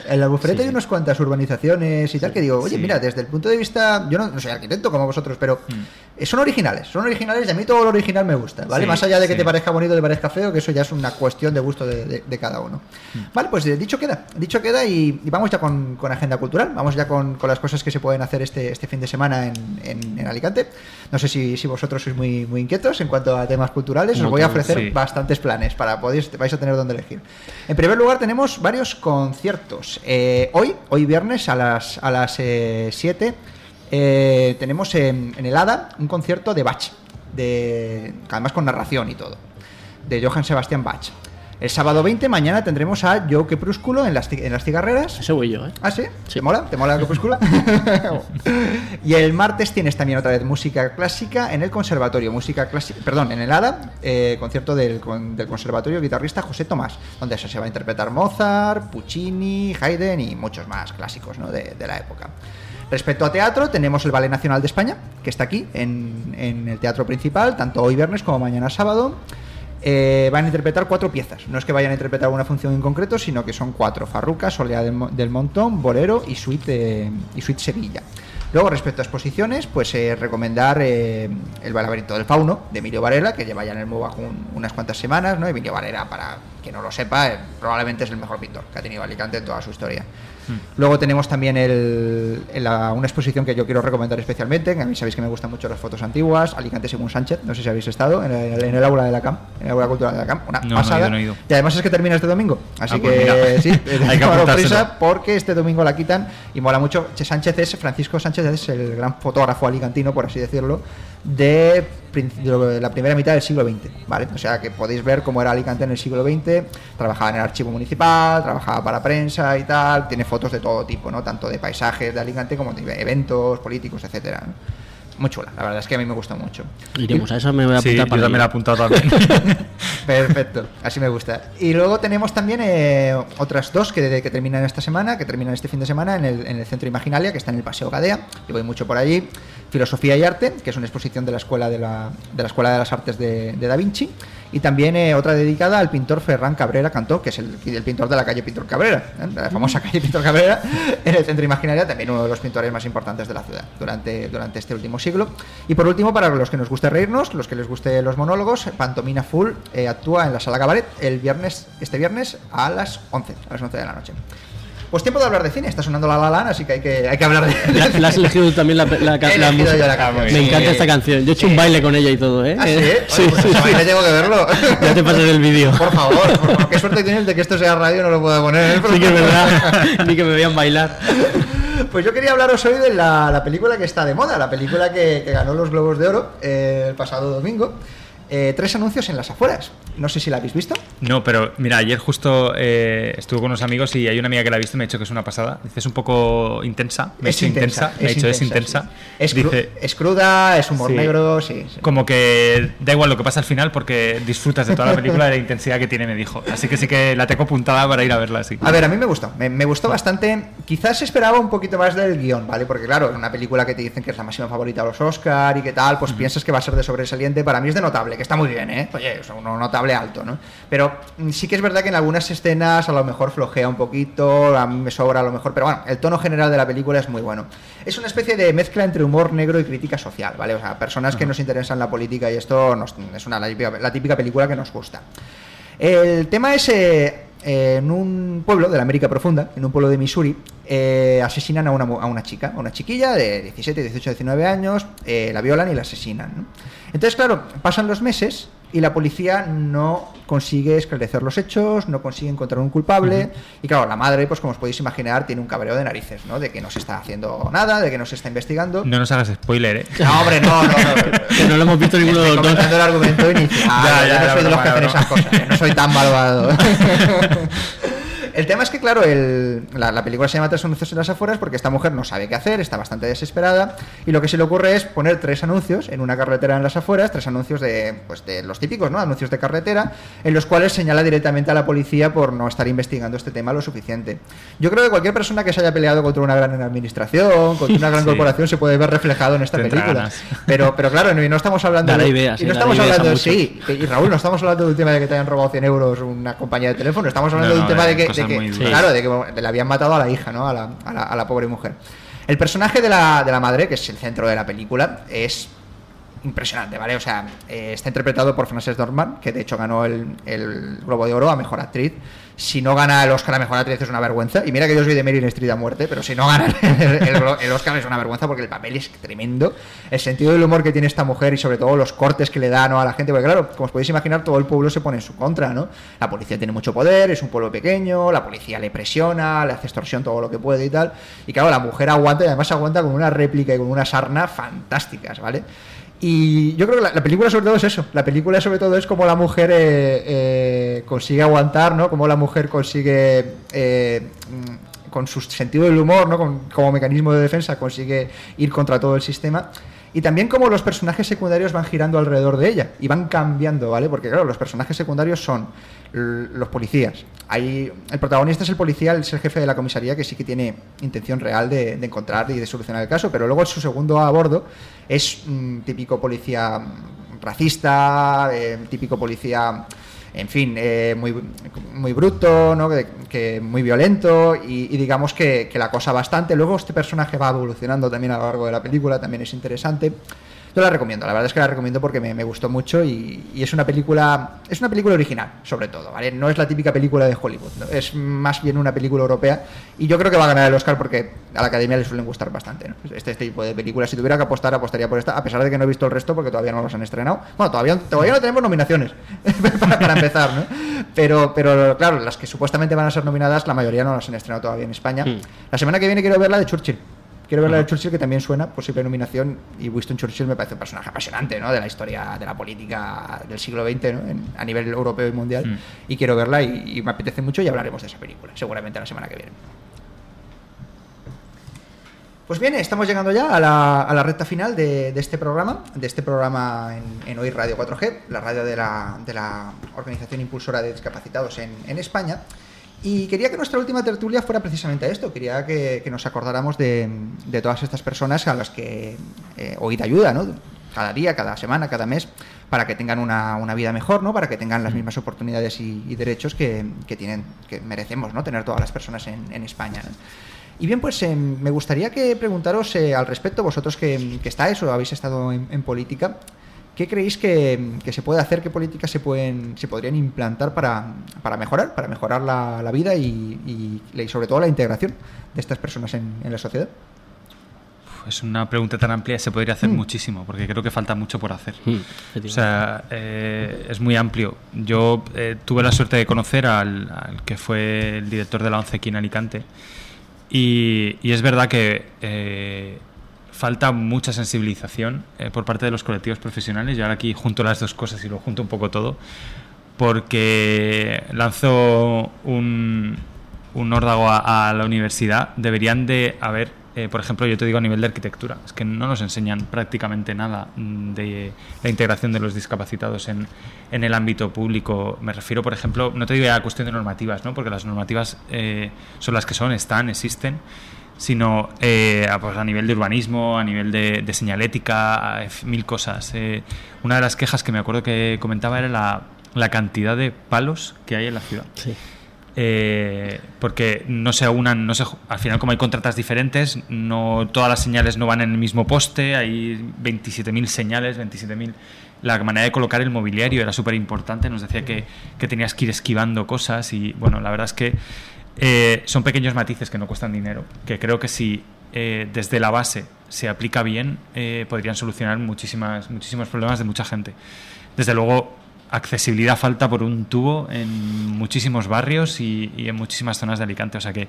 En la albufereta hay unas cuantas urbanizaciones y tal que digo, oye, Sí. mira, desde el punto de vista. Yo no, no soy arquitecto como vosotros, pero Mm. Eh, son originales. Son originales y a mí todo lo original me gusta, ¿vale? Sí, Más allá de que sí. te parezca bonito o te parezca feo, que eso ya es una cuestión de gusto de, de- de cada uno. Mm. Vale, pues eh, dicho queda. Dicho queda y, y vamos ya con, con agenda cultural. Vamos ya con, con las cosas que se pueden hacer este, este fin de semana en, en- en Alicante. No sé si, si vosotros sois muy, muy inquietos en cuanto a temas culturales. Os voy a ofrecer sí. bastantes planes para podéis vais a tener donde elegir. En primer lugar tenemos varios conciertos. Eh, hoy, hoy viernes a las a las 7 tenemos en, en el ADA un concierto de Bach, de además con narración y todo, de Johann Sebastian Bach. El sábado 20 mañana tendremos a Joe Crepúsculo en las en las cigarreras. Ese voy yo, ¿eh? ¿Ah, sí? Sí. ¿Te mola? ¿Te mola crepúsculo? y el martes tienes también otra vez música clásica en el conservatorio, música clásica, perdón, en el ADA, eh, concierto del, con- del conservatorio guitarrista José Tomás, donde se va a interpretar Mozart, Puccini, Haydn y muchos más clásicos ¿no? de, de la época. Respecto a teatro, tenemos el Ballet Nacional de España, que está aquí, en, el teatro principal, tanto hoy viernes como mañana sábado. Eh, van a interpretar cuatro piezas. No es que vayan a interpretar una función en concreto, sino que son cuatro: Farruca, Soledad del, Mo- del Montón, Bolero y Suite, y Suite Sevilla. Luego, respecto a exposiciones, pues eh, recomendar eh, El laberinto del fauno de Emilio Varela, que lleva ya en el MOVAC un- unas cuantas semanas. ¿no? Emilio Varela, para quien no lo sepa, probablemente es el mejor pintor que ha tenido Alicante en toda su historia. Luego tenemos también el- el- la- una exposición que yo quiero recomendar especialmente, que a mí sabéis que me gustan mucho las fotos antiguas, Alicante según Sánchez, no sé si habéis estado, en el, en el aula de la CAM, en el aula cultural de la CAM, una No, no he pasada. ido, no he ido. Y además es que termina este domingo, así Ah, pues que sí, Hay que prisa porque este domingo la quitan y mola mucho. Che Sánchez es, Francisco Sánchez es el gran fotógrafo alicantino, por así decirlo, de, la primera mitad del siglo XX, ¿vale? O sea que podéis ver cómo era Alicante en el siglo XX, trabajaba en el archivo municipal, trabajaba para prensa y tal, tiene fotos de todo tipo, ¿no? Tanto de paisajes de Alicante como de eventos políticos, etcétera. Muy chula, la verdad es que a mí me gustó mucho. Iremos a esa, me voy a Sí, apuntar yo también la he ir. apuntado también. Perfecto, así me gusta. Y luego tenemos también eh, otras dos que, que terminan esta semana, que terminan este fin de semana en el, en el Centro Imaginalia, que está en el Paseo Gadea. Yo voy mucho por allí. Filosofía y Arte, que es una exposición de la Escuela de, la, de, la escuela de las Artes de, de Da Vinci. Y también eh, otra dedicada al pintor Ferran Cabrera Cantó, que es el, el pintor de la calle Pintor Cabrera, ¿eh? la famosa calle Pintor Cabrera, en el Centro Imaginaria, también uno de los pintores más importantes de la ciudad durante, durante este último siglo. Y por último, para los que nos guste reírnos, los que les guste los monólogos, Pantomina Full eh, actúa en la Sala Cabaret el viernes, este viernes a las 11, a las 11 de la noche. Pues tiempo de hablar de cine. Está sonando la La Land, así que hay que, hay que hablar de. La, la has elegido tú también la, la, música. yo la canción, Me sí. encanta esta canción. Yo he hecho un baile con ella y todo, ¿eh? ¿Ah, sí? Eh, Oye, pues ese baile tengo que verlo. Ya te pasas el vídeo. Por favor, por favor. Qué suerte tienes de que esto sea radio y no lo pueda poner. en el Sí que es verdad. Ni que me vean bailar. Pues yo quería hablaros hoy de la, la película que está de moda, la película que, que ganó los Globos de Oro eh, el pasado domingo. Eh, tres anuncios en las afueras. No sé si la habéis visto. No, pero mira, ayer justo eh, estuve con unos amigos y hay una amiga que la ha visto y me ha dicho que es una pasada. Dice, es un poco intensa. Me dicho intensa. Me ha dicho, es intensa. Es, cru- Dice, es cruda, es humor Sí. negro, sí. sí. como que da igual lo que pasa al final porque disfrutas de toda la película de la intensidad que tiene, me dijo. Así que sí que la tengo apuntada para ir a verla así. A ver, a mí me gustó, me, me gustó bastante. Quizás esperaba un poquito más del guion, ¿vale? Porque claro, es una película que te dicen que es la máxima favorita de los Oscar y que tal, pues piensas que va a ser de sobresaliente. Para mí es de notable, que está muy bien, ¿eh? Oye, es un notable alto, ¿no? Pero mm, sí que es verdad que en algunas escenas a lo mejor flojea un poquito, a mí me sobra a lo mejor, pero bueno, el tono general de la película es muy bueno. Es una especie de mezcla entre humor negro y crítica social, ¿vale? O sea, personas que nos interesan la política y esto nos- es una, la típica- la típica película que nos gusta. El tema es eh, en un pueblo de la América Profunda, en un pueblo de Missouri, eh, asesinan a una, a una chica, a una chiquilla de 17, 18, 19 años, eh, la violan y la asesinan. ¿no? Entonces, claro, pasan los meses y la policía no consigue esclarecer los hechos, no consigue encontrar un culpable. Y claro, la madre, pues como os podéis imaginar, tiene un cabreo de narices, ¿no? De que no se está haciendo nada, de que no se está investigando. No nos hagas spoiler, ¿eh? No, hombre, no, no, no. Que no lo hemos visto ninguno de Estoy los dos. comentando el argumento inicial. Ya, yo ya, no ya, soy de los que hacen esas cosas. ¿eh? No soy tan malvado. El tema es que, claro, el- la, la película se llama Tres anuncios en las afueras porque esta mujer no sabe qué hacer, está bastante desesperada y lo que se le ocurre es poner tres anuncios en una carretera en las afueras, tres anuncios de, pues, de los típicos, ¿no? Anuncios de carretera, en los cuales señala directamente a la policía por no estar investigando este tema lo suficiente. Yo creo que cualquier persona que se haya peleado contra una gran administración, contra una gran Sí. corporación, se puede ver reflejado en esta película. ganas. Pero, pero claro, no, y no estamos hablando Dará de, ideas, y eh, no estamos hablando, sí, y Raúl, no estamos hablando del tema de que te hayan robado 100 euros una compañía de teléfono, estamos hablando No, de un tema de de que, de que- claro, de que le habían matado a la hija, ¿no? A la, a la- a la pobre mujer. El personaje de la, de la madre, que es el centro de la película, es impresionante, ¿vale? O sea, eh, está interpretado por Frances Dorman, que de hecho ganó el, Globo de Oro a Mejor Actriz. Si no gana el Oscar a Mejor Actriz es una vergüenza. Y mira que yo soy de Meryl Streep a muerte, pero si no gana el, Oscar es una vergüenza porque el papel es tremendo. El sentido del humor que tiene esta mujer y sobre todo los cortes que le da ¿no? a la gente, porque claro, como os podéis imaginar, todo el pueblo se pone en su contra, ¿no? La policía tiene mucho poder, es un pueblo pequeño, la policía le presiona, le hace extorsión todo lo que puede y tal. Y claro, la mujer aguanta y además aguanta con una réplica y con una sarna fantásticas, ¿vale? Y yo creo que la, la película sobre todo es eso. La película sobre todo es cómo la mujer eh, eh, consigue aguantar, ¿no? Cómo la mujer consigue, eh, mm, con su sentido del humor, ¿no? Con- como mecanismo de defensa, consigue ir contra todo el sistema. Y también cómo los personajes secundarios van girando alrededor de ella y van cambiando, ¿vale? Porque claro, los personajes secundarios son los policías. Hay, el protagonista es el policía, es el jefe de la comisaría que sí que tiene intención real de, encontrar y de solucionar el caso, pero luego su segundo a bordo es un típico policía mm, racista, eh, típico policía, en fin, eh, muy, muy bruto, ¿no? que, muy violento y, y digamos que, que la cosa bastante. Luego este personaje va evolucionando también a lo largo de la película, también es interesante. Yo la recomiendo, la verdad es que la recomiendo porque me, me gustó mucho y, y es una película es una película original, sobre todo, ¿vale? No es la típica película de Hollywood, ¿no? es más bien una película europea y yo creo que va a ganar el Oscar porque a la academia le suelen gustar bastante, ¿no? Este, este tipo de películas. Si tuviera que apostar, apostaría por esta, a pesar de que no he visto el resto porque todavía no los han estrenado. Bueno, todavía, todavía no tenemos nominaciones para, para empezar, ¿no? Pero, pero claro, las que supuestamente van a ser nominadas, la mayoría no las han estrenado todavía en España. Mm. La semana que viene quiero ver la de Churchill. Quiero ver la de Churchill, que también suena, posible nominación, y Winston Churchill me parece un personaje apasionante, ¿no? De la historia de la política del siglo XX, ¿no? En- a nivel europeo y mundial. Mm. Y quiero verla y, y me apetece mucho y hablaremos de esa película, seguramente la semana que viene. Pues bien, estamos llegando ya a la, a la recta final de, de este programa, de este programa en, en Hoy Radio 4G, la radio de la, de la Organización Impulsora de Discapacitados en, en España. Y quería que nuestra última tertulia fuera precisamente esto, quería que, que nos acordáramos de, de todas estas personas a las que eh, oíd ayuda, ¿no? Cada día, cada semana, cada mes, para que tengan una, una vida mejor, ¿no? Para que tengan las mismas oportunidades y, y derechos que, que tienen, que merecemos, ¿no? Tener todas las personas en, en España. ¿no? Y bien, pues eh, me gustaría que preguntaros eh, al respecto, vosotros que, que estáis o habéis estado en, en política, ¿Qué creéis que, que se puede hacer? ¿Qué políticas se pueden se podrían implantar para, para mejorar, para mejorar la, la vida y, y- y sobre todo la integración de estas personas en, en la sociedad? Es una pregunta tan amplia, se podría hacer muchísimo, porque creo que falta mucho por hacer. Mm, O sea, eh, es muy amplio. Yo eh, tuve la suerte de conocer al, al que fue el director de la ONCE aquí en Alicante. Y, y es verdad que eh, falta mucha sensibilización eh, por parte de los colectivos profesionales. Yo ahora aquí junto las dos cosas y lo junto un poco todo. Porque lanzo un, un órdago a, la universidad. Deberían de haber eh, por ejemplo, yo te digo a nivel de arquitectura, es que no nos enseñan prácticamente nada mm, de la integración de los discapacitados en, en el ámbito público. Me refiero, por ejemplo, no te digo a cuestión de normativas, ¿no? porque las normativas eh, son las que son, están, existen, sino eh, a, pues, a nivel de urbanismo, a nivel de, de señalética, a mil cosas. Eh, una de las quejas que me acuerdo que comentaba era la, la cantidad de palos que hay en la ciudad. Sí. Eh, porque no se aunan, no se, al final como hay contratas diferentes, no todas las señales no van en el mismo poste, hay 27.000 señales, 27.000... La manera de colocar el mobiliario era súper importante, nos decía que, que tenías que ir esquivando cosas y bueno, la verdad es que eh, son pequeños matices que no cuestan dinero, que creo que si eh, desde la base se aplica bien, eh, podrían solucionar muchísimas, muchísimos problemas de mucha gente. Desde luego, accesibilidad falta por un tubo en muchísimos barrios y, en muchísimas zonas de Alicante. O sea que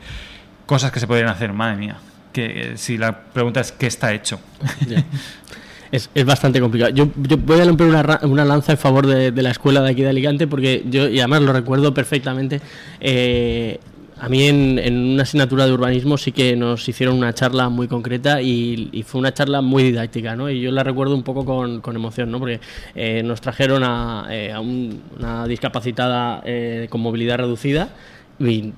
cosas que se podrían hacer, madre mía. Que si la pregunta es qué está hecho. Es, es bastante complicado. Yo, yo voy a romper una, una lanza en favor de, la escuela de aquí de Alicante porque yo, y además lo recuerdo perfectamente, a mí en, en una asignatura de urbanismo sí que nos hicieron una charla muy concreta y, y fue una charla muy didáctica, ¿no? Y yo la recuerdo un poco con, con emoción, ¿no? Porque eh, nos trajeron a, eh, a un- una discapacitada eh, con movilidad reducida y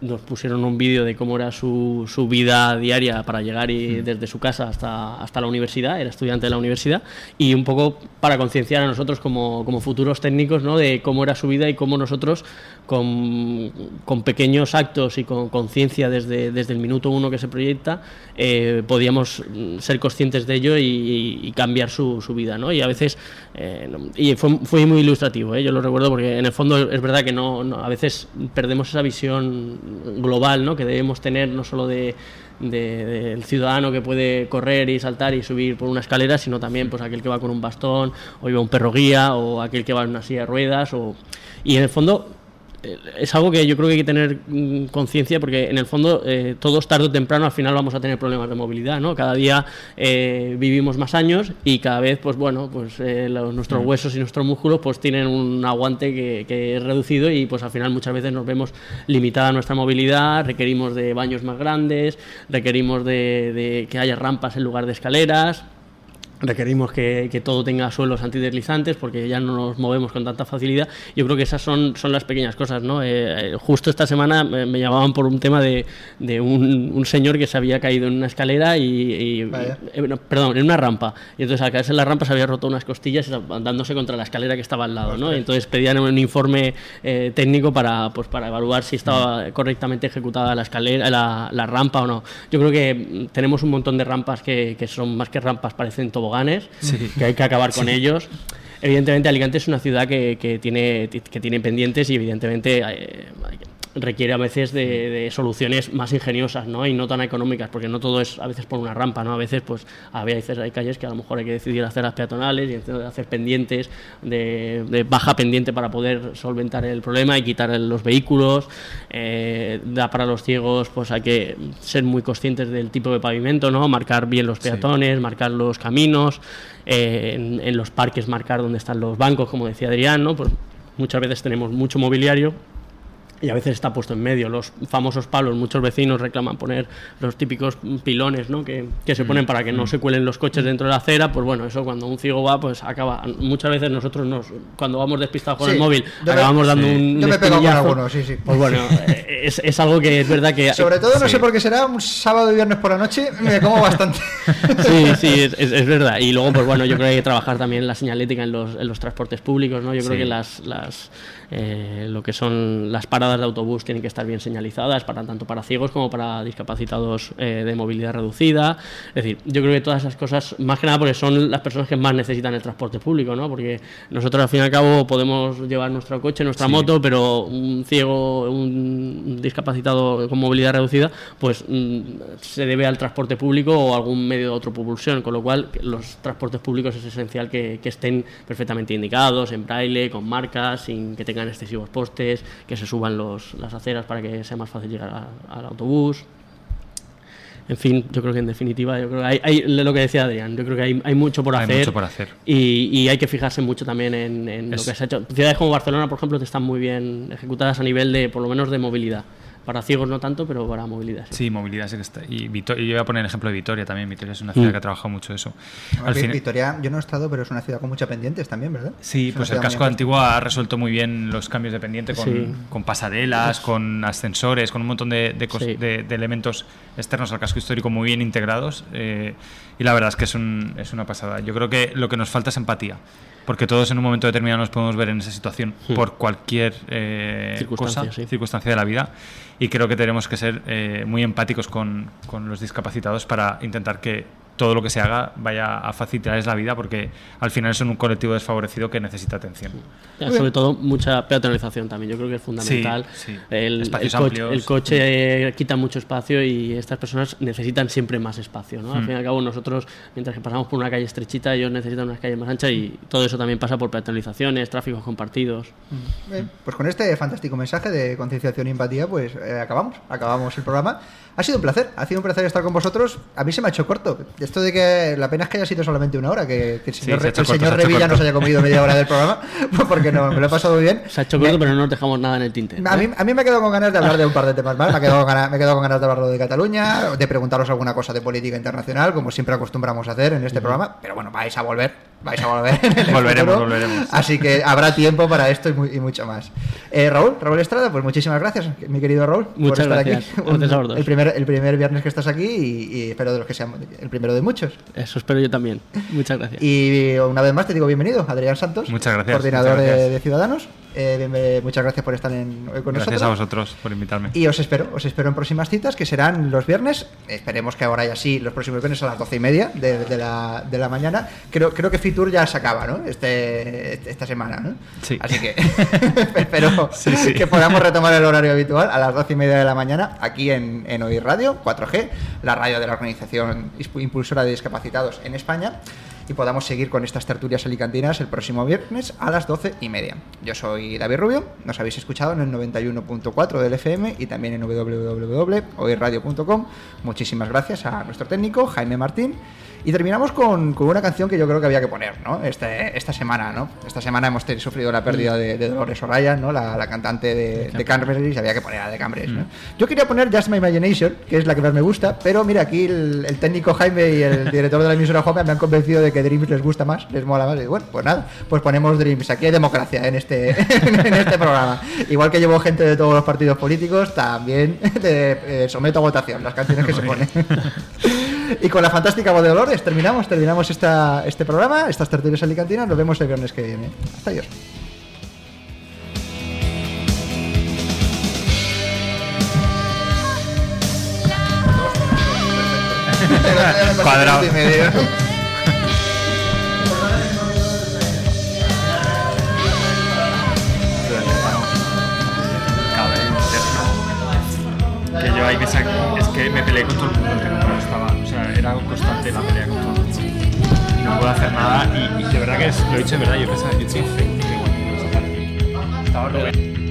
nos pusieron un vídeo de cómo era su, su vida diaria para llegar y, desde su casa hasta, hasta la universidad, era estudiante de la universidad, y un poco para concienciar a nosotros como, como futuros técnicos ¿no? de cómo era su vida y cómo nosotros con, con pequeños actos y con conciencia desde, desde el minuto uno que se proyecta, eh, podíamos ser conscientes de ello y, y- cambiar su, su vida. ¿no? Y a veces, eh, y fue, fue muy ilustrativo, ¿eh? yo lo recuerdo porque en el fondo es verdad que no, no- a veces perdemos esa visión global ¿no? que debemos tener no solo de de- del ciudadano que puede correr y saltar y subir por una escalera, sino también pues aquel que va con un bastón, o lleva un perro guía, o aquel que va en una silla de ruedas, o... y en el fondo es algo que yo creo que hay que tener mm, conciencia porque en el fondo eh, todos tarde o temprano al final vamos a tener problemas de movilidad, ¿no? Cada día eh, vivimos más años y cada vez, pues bueno, pues eh, los- nuestros huesos y nuestros músculos pues tienen un aguante que, que es reducido y pues al final muchas veces nos vemos limitada nuestra movilidad, requerimos de baños más grandes, requerimos de, de que haya rampas en lugar de escaleras, requerimos que, que todo tenga suelos antideslizantes porque ya no nos movemos con tanta facilidad. Yo creo que esas son, son las pequeñas cosas, ¿no? Eh, eh, justo esta semana me, me llamaban por un tema de, de un, un señor que se había caído en una escalera y... eh, no, perdón, en una rampa. Y entonces al caerse en la rampa se había roto unas costillas dándose contra la escalera que estaba al lado, ¿no? Y entonces pedían un informe eh, técnico para, pues, para evaluar si estaba correctamente ejecutada la escalera, la, la rampa o no. Yo creo que tenemos un montón de rampas que, que son más que rampas, parecen toboganes, que hay que acabar con ellos. Evidentemente Alicante es una ciudad que, que tiene, que tiene pendientes y evidentemente eh, hay que- requiere a veces de, de soluciones más ingeniosas ¿no? y no tan económicas, porque no todo es a veces por una rampa, ¿no? a veces pues a veces hay calles que a lo mejor hay que decidir hacer las peatonales y hacer pendientes de, de baja pendiente para poder solventar el problema y quitar el- los vehículos, eh, da para los ciegos pues hay que ser muy conscientes del tipo de pavimento, ¿no? marcar bien los peatones, marcar los caminos, eh, en, en los parques marcar dónde están los bancos, como decía Adrián, ¿no? pues muchas veces tenemos mucho mobiliario y a veces está puesto en medio. Los famosos palos, muchos vecinos reclaman poner los típicos pilones ¿no? que, que se ponen para que no se cuelen los coches dentro de la acera. Pues bueno, eso cuando un ciego va, pues acaba. Muchas veces nosotros nos, cuando vamos despistados con Sí, el móvil, me- acabamos dando sí. un, Yo me he pegado con algunos, sí, sí. Pues bueno, eh, es, es algo que es verdad que. Sobre todo, no Sí. sé por qué será, un sábado y viernes por la noche me como bastante. Sí, sí, es, es- es verdad. Y luego, pues bueno, yo creo que hay que trabajar también la señalética en los, en los transportes públicos, ¿no? Yo creo que las, las eh, lo que son las paradas de autobús tienen que estar bien señalizadas, para tanto para ciegos como para discapacitados eh, de movilidad reducida. Es decir, yo creo que todas esas cosas, más que nada porque son las personas que más necesitan el transporte público, ¿no? Porque nosotros al fin y al cabo podemos llevar nuestro coche, nuestra moto, pero un ciego, un discapacitado con movilidad reducida, pues mm, se debe al transporte público o algún medio de autopropulsión, con lo cual los transportes públicos es esencial que, que estén perfectamente indicados, en braille, con marcas, sin que tengan excesivos postes, que se suban los, las aceras para que sea más fácil llegar a- al autobús. En fin, yo creo que en definitiva, yo creo que hay, hay- lo que decía Adrián, yo creo que hay, hay mucho por hacer. mucho por hacer. Y, y hay que fijarse mucho también en, en lo que se ha hecho. Ciudades como Barcelona, por ejemplo, están muy bien ejecutadas a nivel de, por lo menos, de movilidad. Para ciegos no tanto, pero para movilidad. sí. Sí, movilidad sí que está. Y, Vito- y yo voy a poner el ejemplo de Vitoria también. Vitoria es una ciudad Mm. que ha trabajado mucho eso. Al Al fin- Vitoria, yo no he estado, pero es una ciudad con muchas pendientes también, ¿verdad? Sí, Es pues el ciudad casco antiguo ha resuelto muy bien los cambios de pendiente con, Sí. con pasarelas, con ascensores, con un montón de, de cos- Sí. de- de elementos externos al casco histórico muy bien integrados. eh, y la verdad es que es, un- es una pasada. Yo creo que lo que nos falta es empatía. Porque todos en un momento determinado nos podemos ver en esa situación Hmm. por cualquier eh, Circunstancia, cosa, sí. circunstancia de la vida. Y creo que tenemos que ser eh, muy empáticos con, con los discapacitados para intentar que todo lo que se haga vaya a facilitarles la vida, porque al final son un colectivo desfavorecido que necesita atención. Ya, sobre todo mucha peatonalización también, yo creo que es fundamental. Sí, sí. El, el coche, el coche eh, quita mucho espacio y estas personas necesitan siempre más espacio. ¿no? Al Mm. fin y al cabo, nosotros, mientras que pasamos por una calle estrechita, ellos necesitan unas calles más anchas y todo eso también pasa por peatonalizaciones, tráficos compartidos. Bien, pues con este fantástico mensaje de concienciación y empatía, pues eh, acabamos, acabamos el programa. Ha sido un placer, ha sido un placer estar con vosotros. A mí se me ha hecho corto. Esto de que la pena es que haya sido solamente una hora, que, que el Sí, señor, se el corto, se Revilla corto. nos haya comido media hora del programa, porque no, me lo he pasado muy bien. Se ha hecho Me- corto, pero no nos dejamos nada en el tinte. a ¿eh? mí, a mí me quedo con ganas de hablar de un par de temas más. Me he quedado con ganas, me he quedado con ganas de hablar de Cataluña, de preguntaros alguna cosa de política internacional, como siempre acostumbramos a hacer en este programa. Pero bueno, vais a volver, vais a volver. Volveremos, futuro. volveremos. Así que habrá tiempo para esto y, mu- y mucho más. Eh, Raúl, Raúl Estrada, pues muchísimas gracias, mi querido Raúl, por Muchas estar gracias. aquí. Vosotros. el, primer, el primer viernes que estás aquí y, y espero de los que sean el primero de muchos. Eso espero yo también. Muchas gracias. Y una vez más te digo bienvenido, Adrián Santos. Muchas gracias, Coordinador muchas de- gracias. De, Ciudadanos. Eh, bien- muchas gracias por estar en, hoy con Gracias nosotros. a vosotros por invitarme. Y os espero, os espero en próximas citas que serán los viernes. Esperemos que ahora ya sí, los próximos viernes a las doce y media de, de la, de la mañana. Creo, creo que Fitur ya se acaba, ¿no? Este, esta semana, ¿no? Sí. Así que espero Sí, sí. que podamos retomar el horario habitual a las doce y media de la mañana aquí en, en Oír Radio 4G, la radio de la organización impulsora de discapacitados en España. Y podamos seguir con estas tertulias alicantinas el próximo viernes a las doce y media. Yo soy David Rubio, nos habéis escuchado en el 91.4 del FM y también en www.oirradio.com. Muchísimas gracias a nuestro técnico, Jaime Martín. Y terminamos con, con una canción que yo creo que había que poner, ¿no? Este, esta semana, ¿no? Esta semana hemos tenido- sufrido la pérdida de, de Dolores O'Ryan, ¿no? La, la cantante de, de Cranberries, y había que poner a de Cambres, ¿no? Yo quería poner Just My Imagination, que es la que más me gusta, pero mira, aquí el, el técnico Jaime y el director de la emisora Juan me han convencido de que Dreams les gusta más, les mola más. Y bueno, pues nada, pues ponemos Dreams. Aquí hay democracia en este, en este programa. Igual que llevo gente de todos los partidos políticos, también de- eh, someto a votación las canciones que se ponen. Y con la fantástica voz de Dolores terminamos, terminamos esta, este programa, estas tertulias alicantinas. Nos vemos el viernes que viene. Hasta adiós. Cuadrado. Y medio. Que yo ahí me saqué, es que me peleé con todo el mundo era constante la pelea con todo. Y no puedo hacer nada, y, y de verdad que es, lo he dicho de verdad, yo pensaba, yo bueno, estaba Rubén.